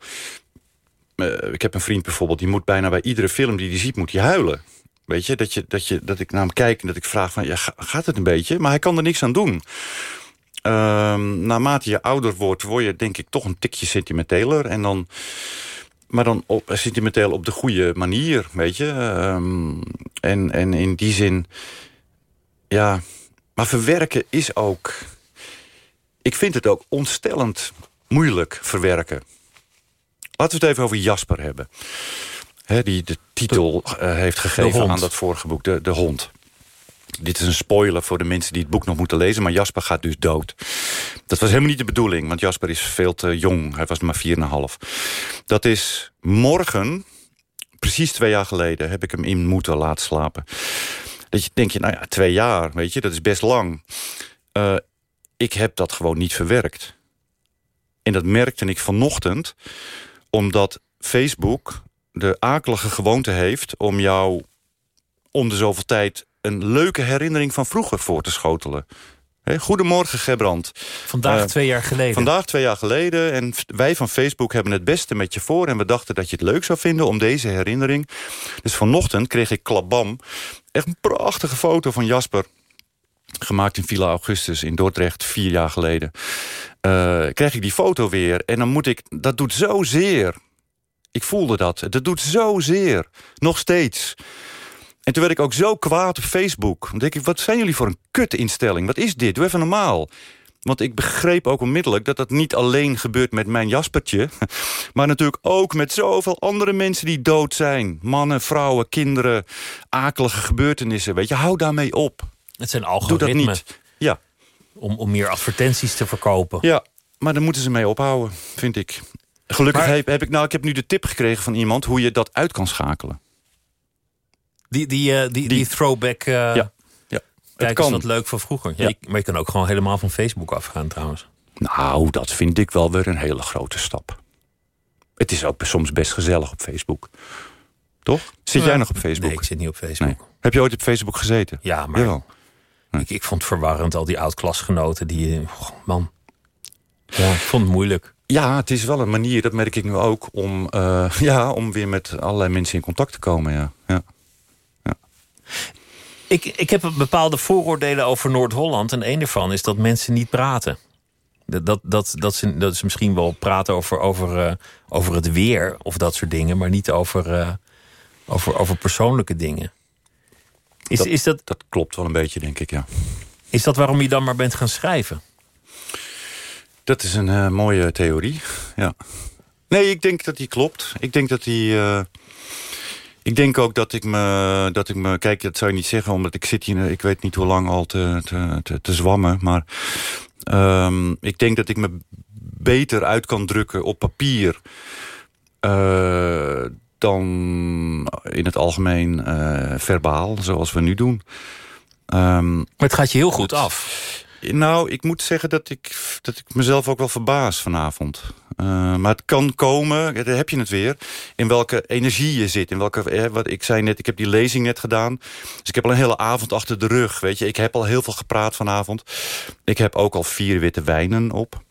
Uh, eh, ik heb een vriend bijvoorbeeld, die moet bijna bij iedere film die hij ziet, moet hij huilen. Weet je, dat, je, dat, je, dat ik naar hem kijk en dat ik vraag van... Ja, gaat het een beetje? Maar hij kan er niks aan doen. Um, naarmate je ouder wordt, word je denk ik toch een tikje sentimenteler. En dan, maar dan op, sentimenteel op de goede manier, weet je. Um, en, en in die zin, ja... Maar verwerken is ook... Ik vind het ook ontstellend moeilijk verwerken. Laten we het even over Jasper hebben. He, die de titel uh, heeft gegeven aan dat vorige boek, de, de hond. Dit is een spoiler voor de mensen die het boek nog moeten lezen... maar Jasper gaat dus dood. Dat was helemaal niet de bedoeling, want Jasper is veel te jong. Hij was maar 4,5. Dat is morgen, precies twee jaar geleden... heb ik hem in moeten laten slapen. Dat je denk je, nou ja, twee jaar, weet je, dat is best lang. Uh, ik heb dat gewoon niet verwerkt. En dat merkte ik vanochtend, omdat Facebook de akelige gewoonte heeft... om jou om de zoveel tijd een leuke herinnering van vroeger voor te schotelen. goedemorgen, Gebrand. Vandaag uh, twee jaar geleden. Vandaag twee jaar geleden. En wij van Facebook hebben het beste met je voor. En we dachten dat je het leuk zou vinden om deze herinnering. Dus vanochtend kreeg ik klabam. Echt een prachtige foto van Jasper. Gemaakt in Villa Augustus in Dordrecht, vier jaar geleden. Uh, krijg ik die foto weer. En dan moet ik... Dat doet zo zeer. Ik voelde dat. Dat doet zo zeer. Nog steeds. En toen werd ik ook zo kwaad op Facebook. Dan denk ik, wat zijn jullie voor een kutinstelling? Wat is dit? Doe even normaal. Want ik begreep ook onmiddellijk dat dat niet alleen gebeurt met mijn Jaspertje... maar natuurlijk ook met zoveel andere mensen die dood zijn. Mannen, vrouwen, kinderen, akelige gebeurtenissen. Weet je, hou daarmee op. Het zijn algoritmen. Doe dat niet. Ja. Om, om meer advertenties te verkopen. Ja, maar daar moeten ze mee ophouden, vind ik. Gelukkig heb, heb, ik, nou, ik heb nu de tip gekregen van iemand... hoe je dat uit kan schakelen. Die, die, uh, die, die, throwback... Uh, ja. ja. Kijk eens wat leuk van vroeger. Ja. Je, maar je kan ook gewoon helemaal van Facebook afgaan trouwens. Nou, dat vind ik wel weer een hele grote stap. Het is ook soms best gezellig op Facebook. Toch? Zit jij nog op Facebook? Nee, ik zit niet op Facebook. Heb je ooit op Facebook gezeten? Ja, maar ik, ik vond het verwarrend. Al die oud-klasgenoten. Die, oh, man. Ja, ik vond het moeilijk. Ja, het is wel een manier, dat merk ik nu ook... om, uh, ja, om weer met allerlei mensen in contact te komen. Ja. Ja. Ik, ik heb bepaalde vooroordelen over Noord-Holland. En een daarvan is dat mensen niet praten. Dat, dat, dat, ze, dat ze misschien wel praten over, over, uh, over het weer of dat soort dingen, maar niet over, uh, over, over persoonlijke dingen. Is dat, is dat, dat klopt wel een beetje, denk ik, ja. Is dat waarom je dan maar bent gaan schrijven? Dat is een uh, mooie theorie, ja. Nee, ik denk dat die klopt. Ik denk dat die... Ik denk ook dat ik me, dat ik me... Kijk, dat zou je niet zeggen, omdat ik zit hier... Ik weet niet hoe lang al te, te, te, te zwammen. Maar um, ik denk dat ik me beter uit kan drukken op papier... Uh, dan in het algemeen uh, verbaal, zoals we nu doen. Um, maar het gaat je heel goed af. Nou, ik moet zeggen dat ik, dat ik mezelf ook wel verbaas vanavond. Uh, maar het kan komen, daar heb je het weer, in welke energie je zit. In welke, eh, wat ik zei net, ik heb die lezing net gedaan. Dus ik heb al een hele avond achter de rug. Weet je. Ik heb al heel veel gepraat vanavond. Ik heb ook al vier witte wijnen op.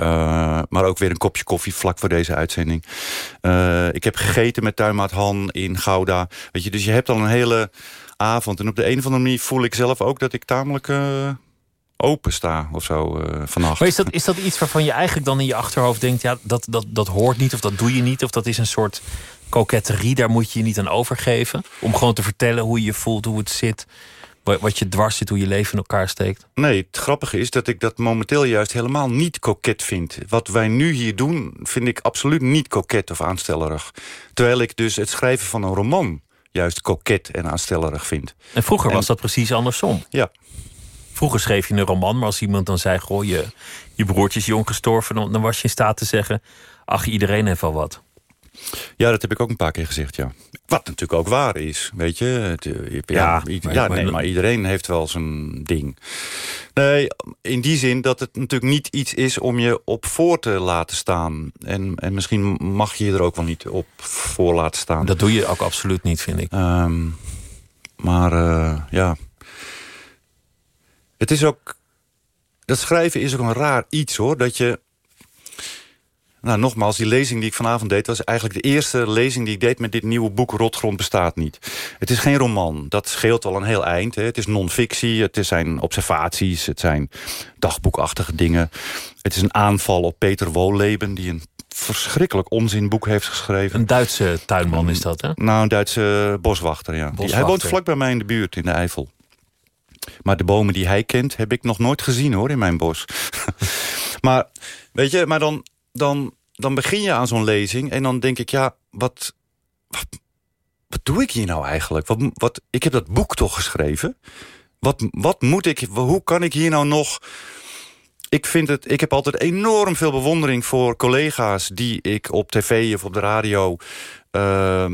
Uh, maar ook weer een kopje koffie vlak voor deze uitzending. Uh, ik heb gegeten met tuinmaat Han in Gouda. Weet je, dus je hebt al een hele avond. En op de een of andere manier voel ik zelf ook dat ik tamelijk... opensta of zo uh, vannacht. Maar is dat, is dat iets waarvan je eigenlijk dan in je achterhoofd denkt... ja, dat, dat, dat hoort niet of dat doe je niet... of dat is een soort koketterie, daar moet je je niet aan overgeven? Om gewoon te vertellen hoe je je voelt, hoe het zit... wat je dwars zit, hoe je leven in elkaar steekt? Nee, het grappige is dat ik dat momenteel juist helemaal niet koket vind. Wat wij nu hier doen, vind ik absoluut niet koket of aanstellerig. Terwijl ik dus het schrijven van een roman juist koket en aanstellerig vind. En vroeger was dat precies andersom. Ja, Vroeger schreef je een roman, maar als iemand dan zei: Goh, je, je broertje is jong gestorven, dan, dan was je in staat te zeggen: Ach, iedereen heeft wel wat. Ja, dat heb ik ook een paar keer gezegd, ja. Wat natuurlijk ook waar is, weet je. Het, eh, ja, ja, ja nee, maar iedereen heeft wel zijn ding. Nee, in die zin dat het natuurlijk niet iets is om je op voor te laten staan. En, en misschien mag je je er ook wel niet op voor laten staan. Dat doe je ook absoluut niet, vind ik. Um, maar uh, ja, het is ook... Dat schrijven is ook een raar iets, hoor. Dat je... Nou, nogmaals, die lezing die ik vanavond deed... was eigenlijk de eerste lezing die ik deed met dit nieuwe boek... Rotgrond bestaat niet. Het is geen roman. Dat scheelt al een heel eind. Hè. Het is non-fictie, het zijn observaties... het zijn dagboekachtige dingen. Het is een aanval op Peter Wolleben... die een verschrikkelijk onzinboek heeft geschreven. Een Duitse tuinman is dat, hè? Nou, een Duitse boswachter, ja. Boswachter. Hij woont vlak bij mij in de buurt, in de Eifel. Maar de bomen die hij kent, heb ik nog nooit gezien, hoor, in mijn bos. maar, weet je, maar dan, dan, dan begin je aan zo'n lezing... en dan denk ik, ja, wat, wat, doe ik hier nou eigenlijk? Wat, wat, ik heb dat boek toch geschreven? Wat, wat moet ik, hoe kan ik hier nou nog ik, vind het, ik heb altijd enorm veel bewondering voor collega's... die ik op tv of op de radio uh,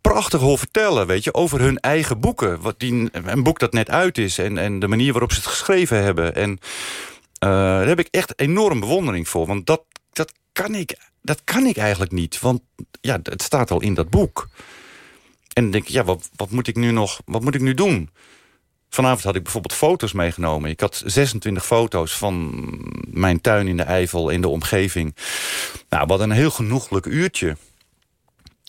prachtig hoor vertellen... Weet je, over hun eigen boeken. Wat die, een boek dat net uit is en, en de manier waarop ze het geschreven hebben. En uh, daar heb ik echt enorm bewondering voor. Want dat, dat, kan ik, dat kan ik eigenlijk niet. Want ja, het staat al in dat boek. En dan denk ik, ja, wat, wat, moet ik nu nog, wat moet ik nu doen? Vanavond had ik bijvoorbeeld foto's meegenomen. Ik had 26 foto's van mijn tuin in de Eifel, in de omgeving. Nou, wat een heel genoeglijk uurtje.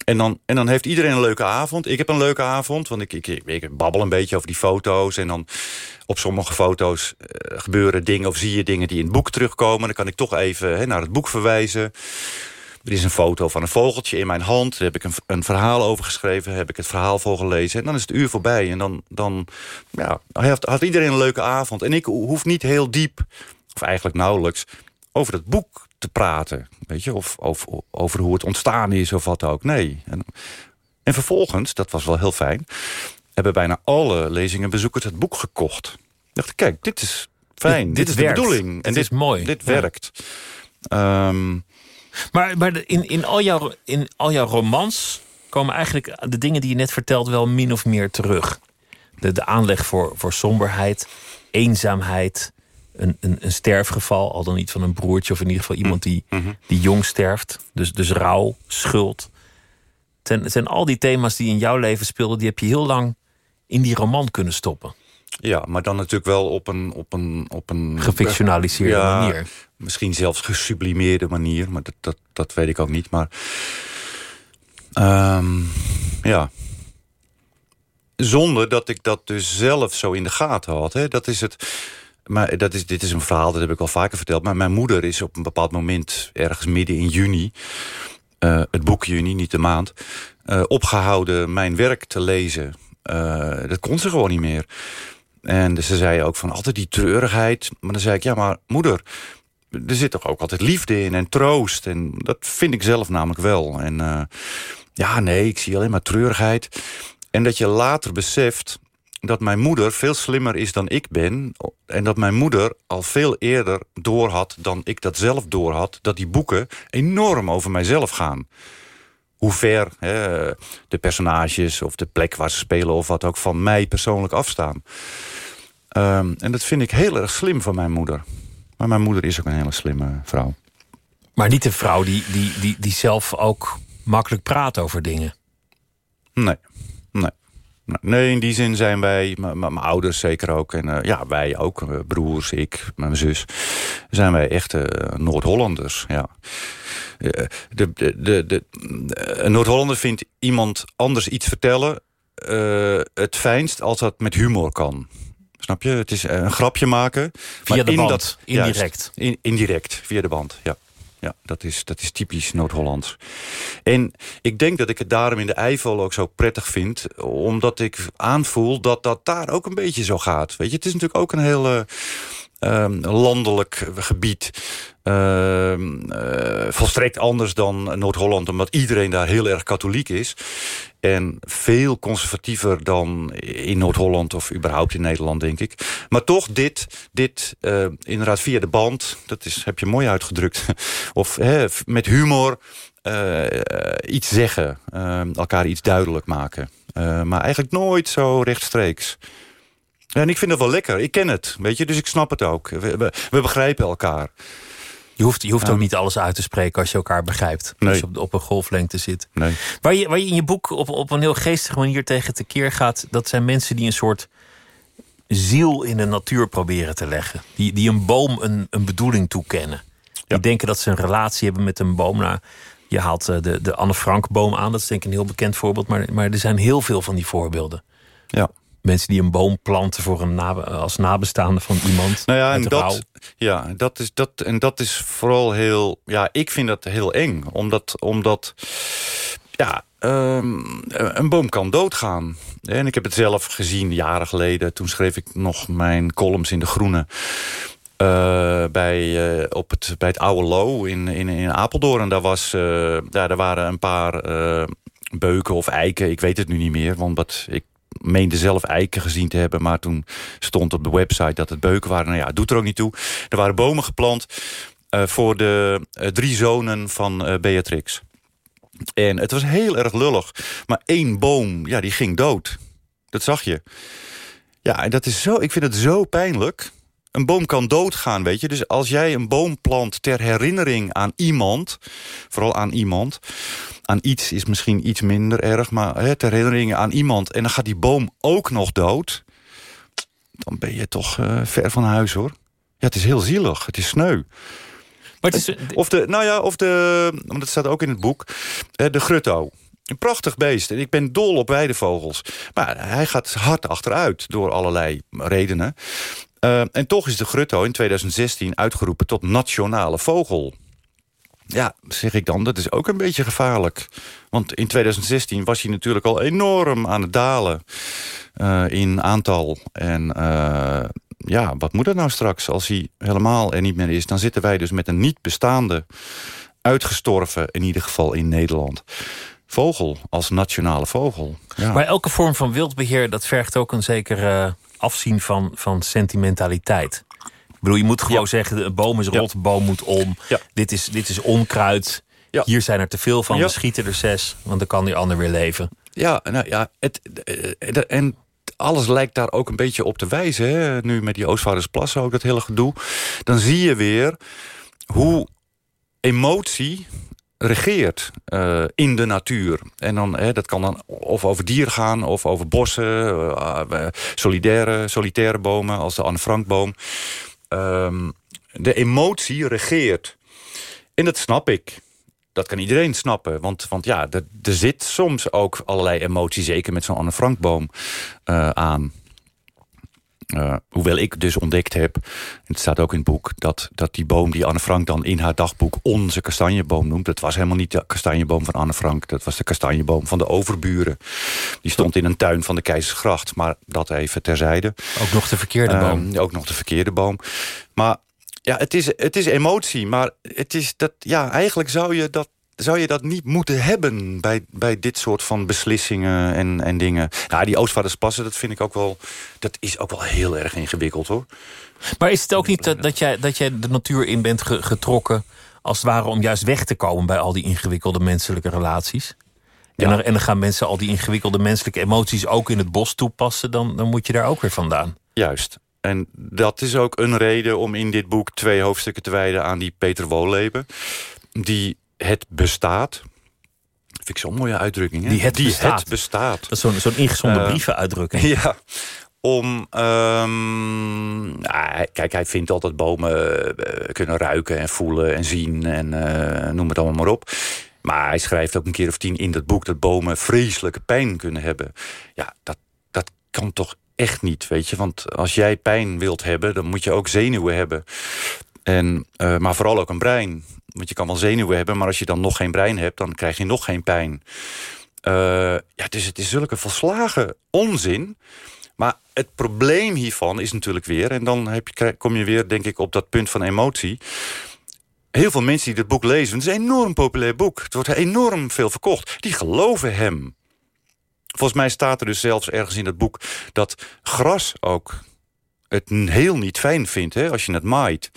En dan, en dan heeft iedereen een leuke avond. Ik heb een leuke avond, want ik, ik, ik babbel een beetje over die foto's. En dan op sommige foto's uh, gebeuren dingen of zie je dingen die in het boek terugkomen. Dan kan ik toch even naar het boek verwijzen. Er is een foto van een vogeltje in mijn hand. Daar heb ik een, een verhaal over geschreven. Heb ik het verhaal voor gelezen. En dan is het uur voorbij. En dan, dan ja, had, had iedereen een leuke avond. En ik hoef niet heel diep, of eigenlijk nauwelijks... over het boek te praten. Weet je? Of over, over hoe het ontstaan is of wat ook. Nee. En, en vervolgens, dat was wel heel fijn... hebben bijna alle lezingenbezoekers het boek gekocht. Ik dacht, kijk, dit is fijn. Dit, dit is werkt. de bedoeling. Dit is mooi. Dit Ja. werkt. Ehm, Maar, maar in, in, al jouw, in al jouw romans komen eigenlijk de dingen die je net vertelt wel min of meer terug. De, de aanleg voor, voor somberheid, eenzaamheid, een, een, een sterfgeval, al dan niet van een broertje of in ieder geval iemand die, die jong sterft. Dus, dus rouw, schuld. Het zijn, al die thema's die in jouw leven speelden, die heb je heel lang in die roman kunnen stoppen. Ja, maar dan natuurlijk wel op een... Op een, op een Gefictionaliseerde Ja, manier. Misschien zelfs gesublimeerde manier, maar dat, dat, dat weet ik ook niet. Maar ehm, ja, zonder dat ik dat dus zelf zo in de gaten had. Hè. Dat is het. Maar dat is, dit is een verhaal, dat heb ik al vaker verteld. Maar mijn moeder is op een bepaald moment, ergens midden in juni... eh, het boek juni, niet de maand... eh, opgehouden mijn werk te lezen. Eh, dat kon ze gewoon niet meer. En ze zei ook van altijd die treurigheid. Maar dan zei ik, ja maar moeder... er zit toch ook altijd liefde in en troost. En dat vind ik zelf namelijk wel. En ja, nee, ik zie alleen maar treurigheid. En dat je later beseft dat mijn moeder veel slimmer is dan ik ben. En dat mijn moeder al veel eerder doorhad dan ik dat zelf doorhad... dat die boeken enorm over mijzelf gaan. Hoe ver hè, de personages of de plek waar ze spelen... of wat ook van mij persoonlijk afstaan. Ehm, en dat vind ik heel erg slim van mijn moeder. Maar mijn moeder is ook een hele slimme vrouw. Maar niet een vrouw die, die, die, die zelf ook makkelijk praat over dingen. Nee, nee. Nee, in die zin zijn wij, mijn ouders zeker ook... en eh, ja, wij ook, eh, broers, ik, mijn zus... zijn wij echte eh, Noord-Hollanders, ja. De, de, de, de, een Noord-Hollander vindt iemand anders iets vertellen... het fijnst als dat met humor kan. Snap je? Het is een grapje maken. Via maar de in band, dat- indirect. juist, in, indirect, via de band, ja. Ja, dat is, dat is typisch Noord-Hollands. En ik denk dat ik het daarom in de Eifel ook zo prettig vind... omdat ik aanvoel dat dat daar ook een beetje zo gaat. Weet je, het is natuurlijk ook een heel eh, ehm, landelijk gebied. Ehm, eh, volstrekt anders dan Noord-Holland... omdat iedereen daar heel erg katholiek is. En veel conservatiever dan in Noord-Holland of überhaupt in Nederland, denk ik. Maar toch, dit, dit eh, inderdaad via de band, dat is, heb je mooi uitgedrukt. of hè, met humor eh, iets zeggen, elkaar iets duidelijk maken. Maar eigenlijk nooit zo rechtstreeks. En ik vind het wel lekker. Ik ken het, weet je, dus ik snap het ook. We begrijpen elkaar. Je hoeft, je hoeft ook niet alles uit te spreken als je elkaar begrijpt. Als je op, op een golflengte zit. Nee. Waar je, waar je in je boek op, op een heel geestige manier tegen tekeer gaat... dat zijn mensen die een soort ziel in de natuur proberen te leggen. Die, die een boom een, een bedoeling toekennen. Die denken dat ze een relatie hebben met een boom. Nou, je haalt eh, de, de Anne Frank boom aan. Dat is denk ik een heel bekend voorbeeld. Maar, maar er zijn heel veel van die voorbeelden. Ja. Mensen die een boom planten voor een als nabestaande van iemand. Nou ja, en dat, rouw. ja dat, is, dat, en dat is vooral heel... Ja, ik vind dat heel eng. Omdat, omdat ja, ehm, een boom kan doodgaan. En ik heb het zelf gezien jaren geleden. Toen schreef ik nog mijn columns in De Groene. eh, bij, eh, op het, bij het Oude Lo in, in, in Apeldoorn. Daar, was, eh, daar, daar waren een paar beuken of eiken. Ik weet het nu niet meer. Want dat, ik meende zelf eiken gezien te hebben. Maar toen stond op de website dat het beuken waren. Nou ja, doet er ook niet toe. Er waren bomen geplant eh, voor de eh, drie zonen van eh, Beatrix. En het was heel erg lullig. Maar één boom, ja, die ging dood. Dat zag je. Ja, en dat is zo, ik vind het zo pijnlijk. Een boom kan doodgaan, weet je. Dus als jij een boom plant ter herinnering aan iemand... vooral aan iemand... aan iets is misschien iets minder erg... maar hè, ter herinnering aan iemand... en dan gaat die boom ook nog dood... dan ben je toch eh, ver van huis, hoor. Ja, het is heel zielig. Het is sneu. Maar het is, Of de, nou ja, of de, want dat staat ook in het boek, eh, de grutto. Een prachtig beest. En ik ben dol op weidevogels. Maar hij gaat hard achteruit door allerlei redenen. Eh, en toch is de grutto in 2016 uitgeroepen tot nationale vogel. Ja, zeg ik dan, dat is ook een beetje gevaarlijk. Want in 2016 was hij natuurlijk al enorm aan het dalen eh, in aantal. En eh, ja, wat moet er nou straks als hij helemaal er niet meer is? Dan zitten wij dus met een niet bestaande, uitgestorven, in ieder geval in Nederland, vogel als nationale vogel. Maar elke vorm van wildbeheer, dat vergt ook een zeker eh, afzien van, van sentimentaliteit. Ik bedoel, je moet gewoon Ja. zeggen, een boom is rot, een boom moet om. Ja. Dit, is, dit is onkruid. Hier zijn er te veel van, we schieten er zes. Want dan kan die ander weer leven. Ja, nou ja, het, eh, eh, en alles lijkt daar ook een beetje op te wijzen. Hè? Nu met die Oostvaardersplassen ook, dat hele gedoe. Dan zie je weer hoe emotie regeert eh, in de natuur. En dan, hè, dat kan dan of over dieren gaan, of over bossen, eh, eh, solidaire, solitaire bomen, als de Anne Frankboom. Ehm, de emotie regeert. En dat snap ik. Dat kan iedereen snappen. Want, want ja, er, er zit soms ook allerlei emotie... zeker met zo'n Anne Frankboom aan. Eh, hoewel ik dus ontdekt heb, het staat ook in het boek... Dat, dat die boom die Anne Frank dan in haar dagboek onze kastanjeboom noemt... dat was helemaal niet de kastanjeboom van Anne Frank. Dat was de kastanjeboom van de overburen. Die stond in een tuin van de Keizersgracht. Maar dat even terzijde. Ook nog de verkeerde boom. Ehm, ook nog de verkeerde boom. Maar ja, het is, het is emotie. Maar het is dat, ja, eigenlijk zou je dat, zou je dat niet moeten hebben... bij, bij dit soort van beslissingen en, en dingen. Nou, die Oostvaardersplassen, dat vind ik ook wel... dat is ook wel heel erg ingewikkeld, hoor. Maar is het ook niet dat, dat, jij, dat jij de natuur in bent ge- getrokken... als het ware om juist weg te komen bij al die ingewikkelde menselijke relaties? En, Ja. dan, en dan gaan mensen al die ingewikkelde menselijke emoties ook in het bos toepassen... dan, dan moet je daar ook weer vandaan. Juist. En dat is ook een reden om in dit boek twee hoofdstukken te wijden... aan die Peter Wolleben, die het bestaat... Vind ik zo'n mooie uitdrukking, hè? Die het bestaat. het bestaat. Dat is zo'n zo'n ingezonden Eh, brievenuitdrukking. Ja, om... ehm, nou, kijk, hij vindt altijd bomen eh, kunnen ruiken en voelen en zien... en eh, noem het allemaal maar op. Maar hij schrijft ook een keer of tien in dat boek... dat bomen vreselijke pijn kunnen hebben. Ja, dat, dat kan toch echt niet, weet je? Want als jij pijn wilt hebben, dan moet je ook zenuwen hebben. En, maar vooral ook een brein. Want je kan wel zenuwen hebben, maar als je dan nog geen brein hebt... dan krijg je nog geen pijn. Eh, ja, dus het is zulke volslagen onzin. Maar het probleem hiervan is natuurlijk weer... en dan heb je, kom je weer, denk ik, op dat punt van emotie... Heel veel mensen die dit boek lezen... het is een enorm populair boek. Het wordt enorm veel verkocht. Die geloven hem. Volgens mij staat er dus zelfs ergens in het boek... dat gras ook het heel niet fijn vindt hè, als je het maait.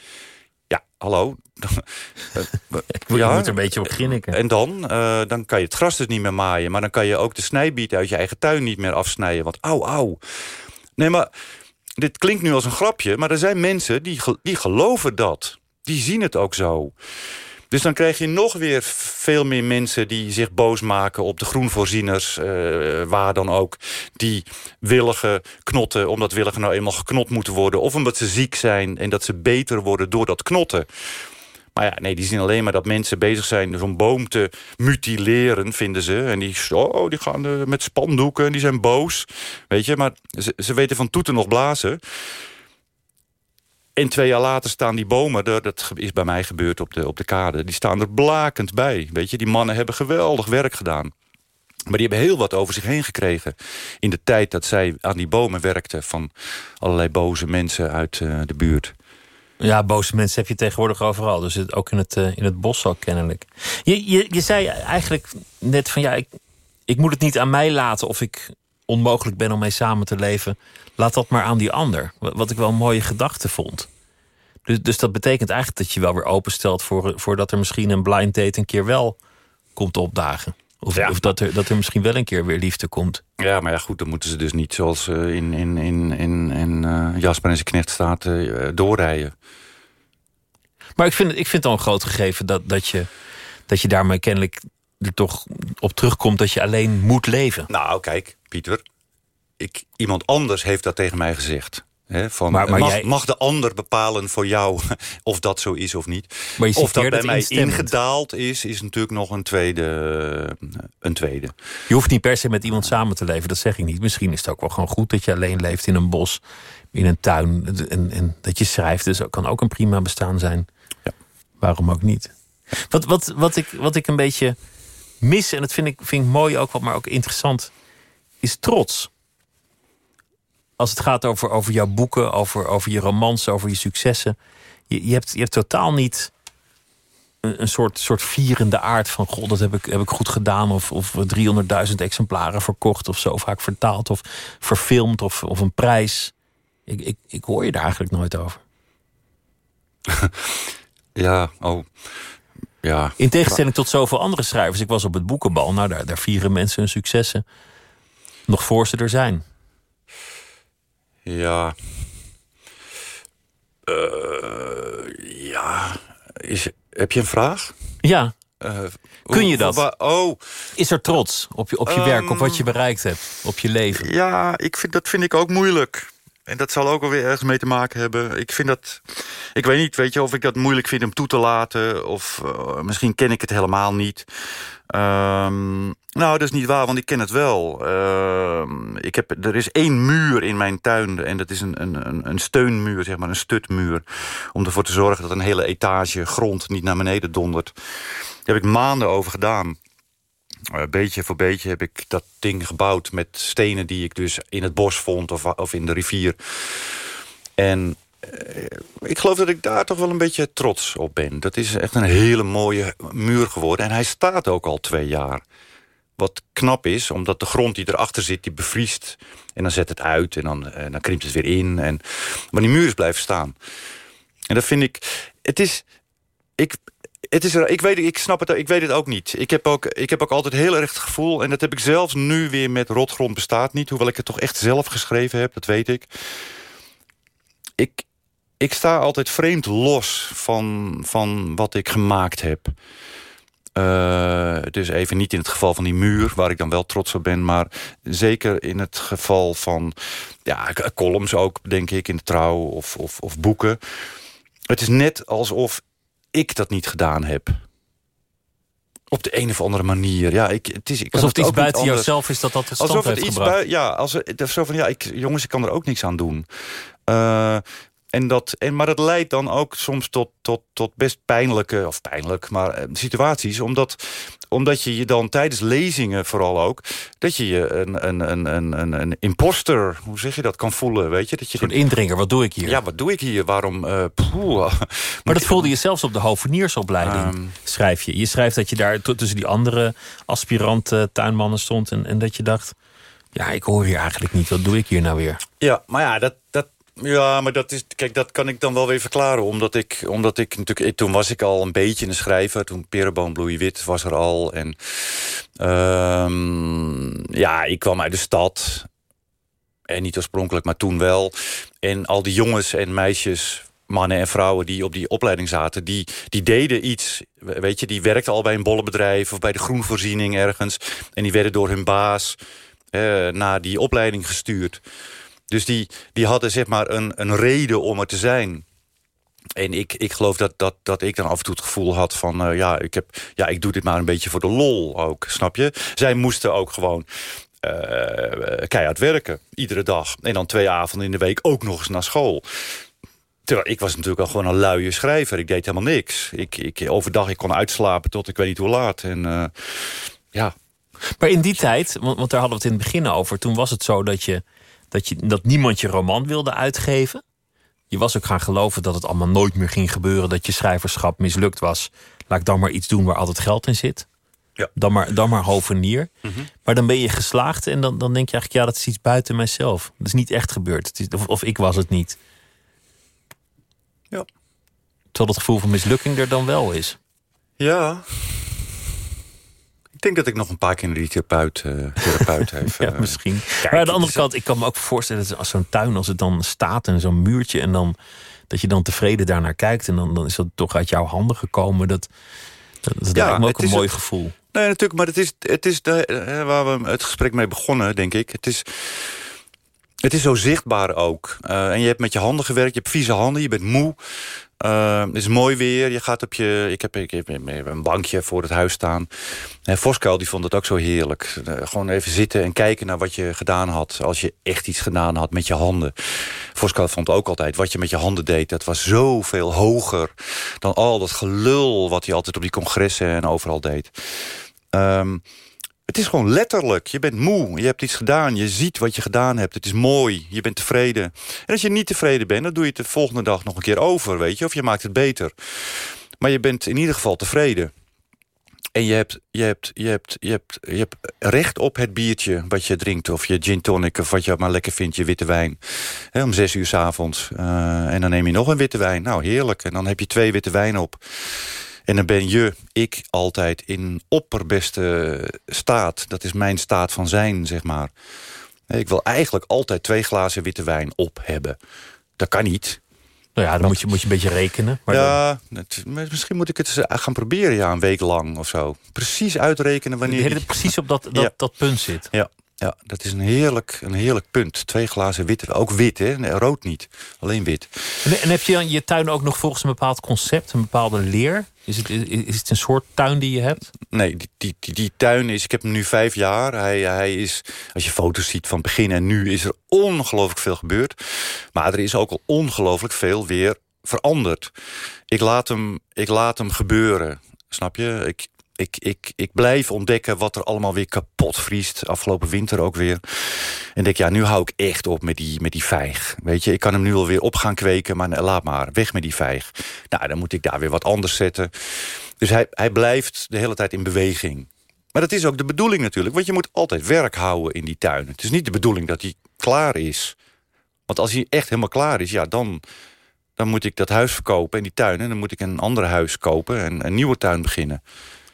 Ja, hallo. Je moet er een beetje op grinniken. En dan, eh, dan kan je het gras dus niet meer maaien. Maar dan kan je ook de snijbiet uit je eigen tuin niet meer afsnijden. Want auw, auw. Nee, maar dit klinkt nu als een grapje. Maar er zijn mensen die, die geloven dat. Die zien het ook zo. Dus dan krijg je nog weer veel meer mensen die zich boos maken op de groenvoorzieners, eh, waar dan ook, die willigen knotten, omdat willigen nou eenmaal geknot moeten worden, of omdat ze ziek zijn en dat ze beter worden door dat knotten. Maar ja, nee, die zien alleen maar dat mensen bezig zijn... zo'n boom te mutileren, vinden ze. En die, oh, die gaan uh, met spandoeken en die zijn boos. Weet je, maar ze, ze weten van toeten nog blazen. En twee jaar later staan die bomen, dat is bij mij gebeurd op de, op de kade... die staan er blakend bij. Weet je, die mannen hebben geweldig werk gedaan. Maar die hebben heel wat over zich heen gekregen... in de tijd dat zij aan die bomen werkten... van allerlei boze mensen uit uh, de buurt. Ja, boze mensen heb je tegenwoordig overal. Dus het, ook in het, uh, in het bos al kennelijk. Je, je, je zei eigenlijk net van... ja, ik, ik moet het niet aan mij laten... of ik onmogelijk ben om mee samen te leven. Laat dat maar aan die ander. Wat ik wel een mooie gedachte vond. Dus, dus dat betekent eigenlijk dat je wel weer openstelt... Voor, voordat er misschien een blind date een keer wel komt opdagen. Of, of, dat, er, dat er misschien wel een keer weer liefde komt. Ja, maar ja, goed, dan moeten ze dus niet zoals uh, in, in, in, in, in uh, Jasper en zijn knecht staat uh, doorrijden. Maar ik vind, ik vind het al een groot gegeven dat, dat, je, dat je daarmee kennelijk er toch op terugkomt dat je alleen moet leven. Nou, kijk, Pieter. Ik, iemand anders heeft dat tegen mij gezegd van, maar, maar mag, jij... mag, de ander bepalen voor jou of dat zo is of niet? Maar of dat bij dat mij ingedaald is, is natuurlijk nog een tweede, een tweede. Je hoeft niet per se met iemand samen te leven, dat zeg ik niet. Misschien is het ook wel gewoon goed dat je alleen leeft in een bos, in een tuin. En, en dat je schrijft, dus dat kan ook een prima bestaan zijn. Ja. Waarom ook niet? Wat, wat, wat, ik, wat ik een beetje mis, en dat vind ik, vind ik mooi ook, maar ook interessant, is trots als het gaat over, over jouw boeken, over, over je romans, over je successen. Je, je, hebt, je hebt totaal niet een, een, soort, soort vierende aard van... god, dat heb ik, heb ik goed gedaan. Of, of 300.000 exemplaren verkocht of zo vaak vertaald. Of verfilmd of, of een prijs. Ik, ik, ik hoor je daar eigenlijk nooit over. ja, oh... Ja. In tegenstelling tot zoveel andere schrijvers. Ik was op het boekenbal. Nou, daar, daar vieren mensen hun successen. Nog voor ze er zijn. Ja. Uh, ja. Is, heb je een vraag? Ja. Uh, Kun je dat? oh. Is er trots op je, op je um, werk, op wat je bereikt hebt, op je leven? Ja, ik vind, dat vind ik ook moeilijk. En dat zal ook alweer ergens mee te maken hebben. Ik vind dat... Ik weet niet, weet je, of ik dat moeilijk vind om toe te laten. Of uh, misschien ken ik het helemaal niet. Um, nou, dat is niet waar, want ik ken het wel. Uh, ik heb, er is één muur in mijn tuin en dat is een, een, een steunmuur, zeg maar, een stutmuur. Om ervoor te zorgen dat een hele etage grond niet naar beneden dondert. Daar heb ik maanden over gedaan. Uh, beetje voor beetje heb ik dat ding gebouwd met stenen die ik dus in het bos vond of, of in de rivier. En uh, ik geloof dat ik daar toch wel een beetje trots op ben. Dat is echt een hele mooie muur geworden. En hij staat ook al twee jaar. Wat knap is, omdat de grond die erachter zit, die bevriest. En dan zet het uit en dan, en dan krimpt het weer in. En, maar die muur is blijven staan. En dat vind ik... Het is... Ik, het is er, ik, weet, ik snap het, ik weet het ook niet. Ik heb ook, ik heb ook altijd heel erg het gevoel... en dat heb ik zelfs nu weer met Rotgrond bestaat niet... hoewel ik het toch echt zelf geschreven heb, dat weet ik. Ik, ik sta altijd vreemd los van, van wat ik gemaakt heb. Uh, dus even niet in het geval van die muur, waar ik dan wel trots op ben... maar zeker in het geval van ja, columns ook, denk ik, in de trouw of, of, of boeken. Het is net alsof ik dat niet gedaan heb. Op de een of andere manier. Ja, ik, het is, ik Alsof het iets buiten jouzelf is dat dat tot stand Alsof het iets buiten. Ja, als, zo van, ja ik, jongens, ik kan er ook niks aan doen. Uh, en dat, en, maar dat leidt dan ook soms tot, tot, tot best pijnlijke, of pijnlijk, maar eh, situaties. Omdat, omdat je je dan tijdens lezingen vooral ook... dat je je een, een, een, een, een imposter, hoe zeg je dat, kan voelen. Weet je? Dat je een indringer, wat doe ik hier? Ja, wat doe ik hier? Waarom? Uh, maar dat voelde je zelfs op de hoveniersopleiding, um, schrijf je. Je schrijft dat je daar tussen die andere aspirant tuinmannen stond... En, en dat je dacht, ja, ik hoor hier eigenlijk niet. Wat doe ik hier nou weer? Ja, maar ja, dat, dat, ja, maar dat, is, kijk, dat kan ik dan wel weer verklaren. Omdat ik, omdat ik natuurlijk, toen was ik al een beetje een schrijver. Toen Perenboom Wit was er al. En um, ja, ik kwam uit de stad. En niet oorspronkelijk, maar toen wel. En al die jongens en meisjes, mannen en vrouwen die op die opleiding zaten... die, die deden iets, weet je, die werkten al bij een bollenbedrijf... of bij de groenvoorziening ergens. En die werden door hun baas eh, naar die opleiding gestuurd. Dus die, die hadden zeg maar een, een reden om er te zijn. En ik, ik geloof dat, dat, dat ik dan af en toe het gevoel had van... Uh, ja, ik heb, ja, ik doe dit maar een beetje voor de lol ook, snap je? Zij moesten ook gewoon uh, keihard werken, iedere dag. En dan twee avonden in de week ook nog eens naar school. Terwijl ik was natuurlijk al gewoon een luie schrijver. Ik deed helemaal niks. Ik, ik, overdag ik kon uitslapen tot ik weet niet hoe laat. En uh, ja. Maar in die tijd, want, want daar hadden we het in het begin over... toen was het zo dat, je, dat, je, dat niemand je roman wilde uitgeven je was ook gaan geloven dat het allemaal nooit meer ging gebeuren. Dat je schrijverschap mislukt was. Laat ik dan maar iets doen waar altijd geld in zit. Ja. Dan, maar, dan maar hovenier. Mm Maar dan ben je geslaagd en dan, dan denk je eigenlijk... ja, dat is iets buiten mijzelf. Dat is niet echt gebeurd. Het is, of, of ik was het niet. Ja. Terwijl het gevoel van mislukking er dan wel is. Ja, ik denk dat ik nog een paar keer die therapeut, uh, therapeut heeft. ja, misschien. maar aan de andere kant, ik kan me ook voorstellen... dat als zo'n tuin, als het dan staat en zo'n muurtje... en dan dat je dan tevreden daarnaar kijkt... en dan, dan is dat toch uit jouw handen gekomen. Dat, dat, dat ja, me ook een mooi gevoel. Nee, natuurlijk, maar het is, het is de, eh, waar we het gesprek mee begonnen, denk ik. Het is... Het is zo zichtbaar ook. Uh, en je hebt met je handen gewerkt, je hebt vieze handen, je bent moe. Uh, het is mooi weer. Je gaat op je. Ik heb, ik heb een bankje voor het huis staan. En Voskuil die vond het ook zo heerlijk. Uh, gewoon even zitten en kijken naar wat je gedaan had. Als je echt iets gedaan had met je handen. Voskuil vond ook altijd wat je met je handen deed. Dat was zoveel hoger dan al dat gelul wat hij altijd op die congressen en overal deed. Um, het is gewoon letterlijk. Je bent moe. Je hebt iets gedaan. Je ziet wat je gedaan hebt. Het is mooi. Je bent tevreden. En als je niet tevreden bent, dan doe je het de volgende dag nog een keer over. Weet je? Of je maakt het beter. Maar je bent in ieder geval tevreden. En je hebt, je, hebt, je, hebt, je, hebt, je hebt recht op het biertje wat je drinkt. Of je gin tonic of wat je maar lekker vindt, je witte wijn. om zes uur s avonds. Uh, en dan neem je nog een witte wijn. Nou, heerlijk. En dan heb je twee witte wijn op. En dan ben je, ik, altijd in opperbeste staat. Dat is mijn staat van zijn, zeg maar. Ik wil eigenlijk altijd twee glazen witte wijn op hebben. Dat kan niet. Nou ja, dan moet je, moet je een beetje rekenen. Maar ja, het, misschien moet ik het gaan proberen, ja, een week lang of zo. Precies uitrekenen wanneer... Je precies op dat, dat, dat punt zit. Ja, ja, dat is een heerlijk, een heerlijk punt. Twee glazen wit, ook wit, hè? Nee, rood niet, alleen wit. En, en heb je dan je tuin ook nog volgens een bepaald concept, een bepaalde leer? Is het, is het een soort tuin die je hebt? Nee, die, die, die, die, tuin is... Ik heb hem nu vijf jaar. Hij, hij is, als je foto's ziet van begin en nu... is er ongelooflijk veel gebeurd. Maar er is ook al ongelooflijk veel weer veranderd. Ik laat hem, ik laat hem gebeuren. Snap je? Ik, ik, ik, ik blijf ontdekken wat er allemaal weer kapot vriest. Afgelopen winter ook weer. En denk, ja, nu hou ik echt op met die, met die vijg. Weet je, ik kan hem nu alweer op gaan kweken, maar laat maar, weg met die vijg. Nou, dan moet ik daar weer wat anders zetten. Dus hij, hij blijft de hele tijd in beweging. Maar dat is ook de bedoeling natuurlijk. Want je moet altijd werk houden in die tuin. Het is niet de bedoeling dat hij klaar is. Want als hij echt helemaal klaar is, ja, dan, dan moet ik dat huis verkopen en die tuin. En dan moet ik een ander huis kopen en een nieuwe tuin beginnen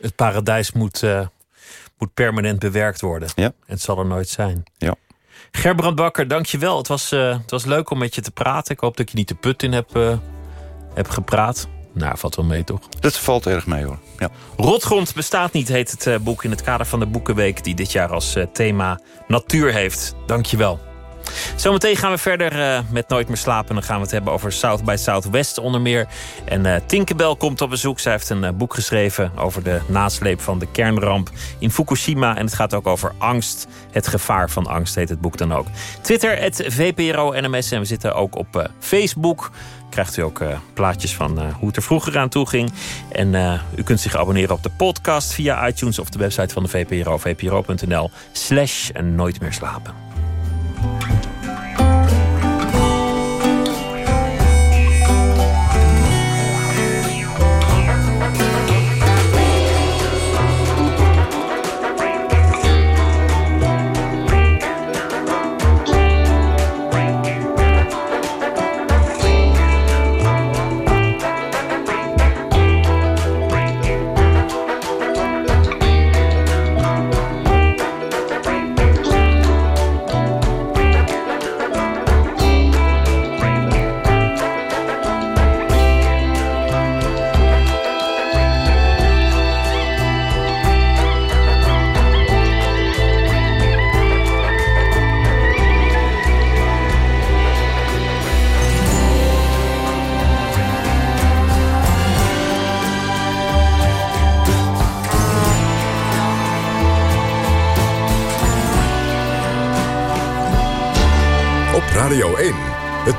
het paradijs moet, uh, moet permanent bewerkt worden. Ja. En het zal er nooit zijn. Ja. Gerbrand Bakker, dankjewel. Het was, uh, het was leuk om met je te praten. Ik hoop dat je niet de put in hebt, uh, hebt gepraat. Nou, valt wel mee, toch? Dat valt erg mee, hoor. Ja. Rotgrond bestaat niet, heet het boek... in het kader van de Boekenweek... die dit jaar als thema natuur heeft. Dankjewel. Zometeen gaan we verder uh, met Nooit meer slapen. Dan gaan we het hebben over South by Southwest onder meer. En uh, Tinkerbell komt op bezoek. Zij heeft een uh, boek geschreven over de nasleep van de kernramp in Fukushima. En het gaat ook over angst. Het gevaar van angst heet het boek dan ook. Twitter, het VPRO NMS. En we zitten ook op Facebook krijgt u ook plaatjes van hoe het er vroeger aan toe ging. En u kunt zich abonneren op de podcast via iTunes of de website van de VPRO, vpro.nl slash nooit meer slapen. Radio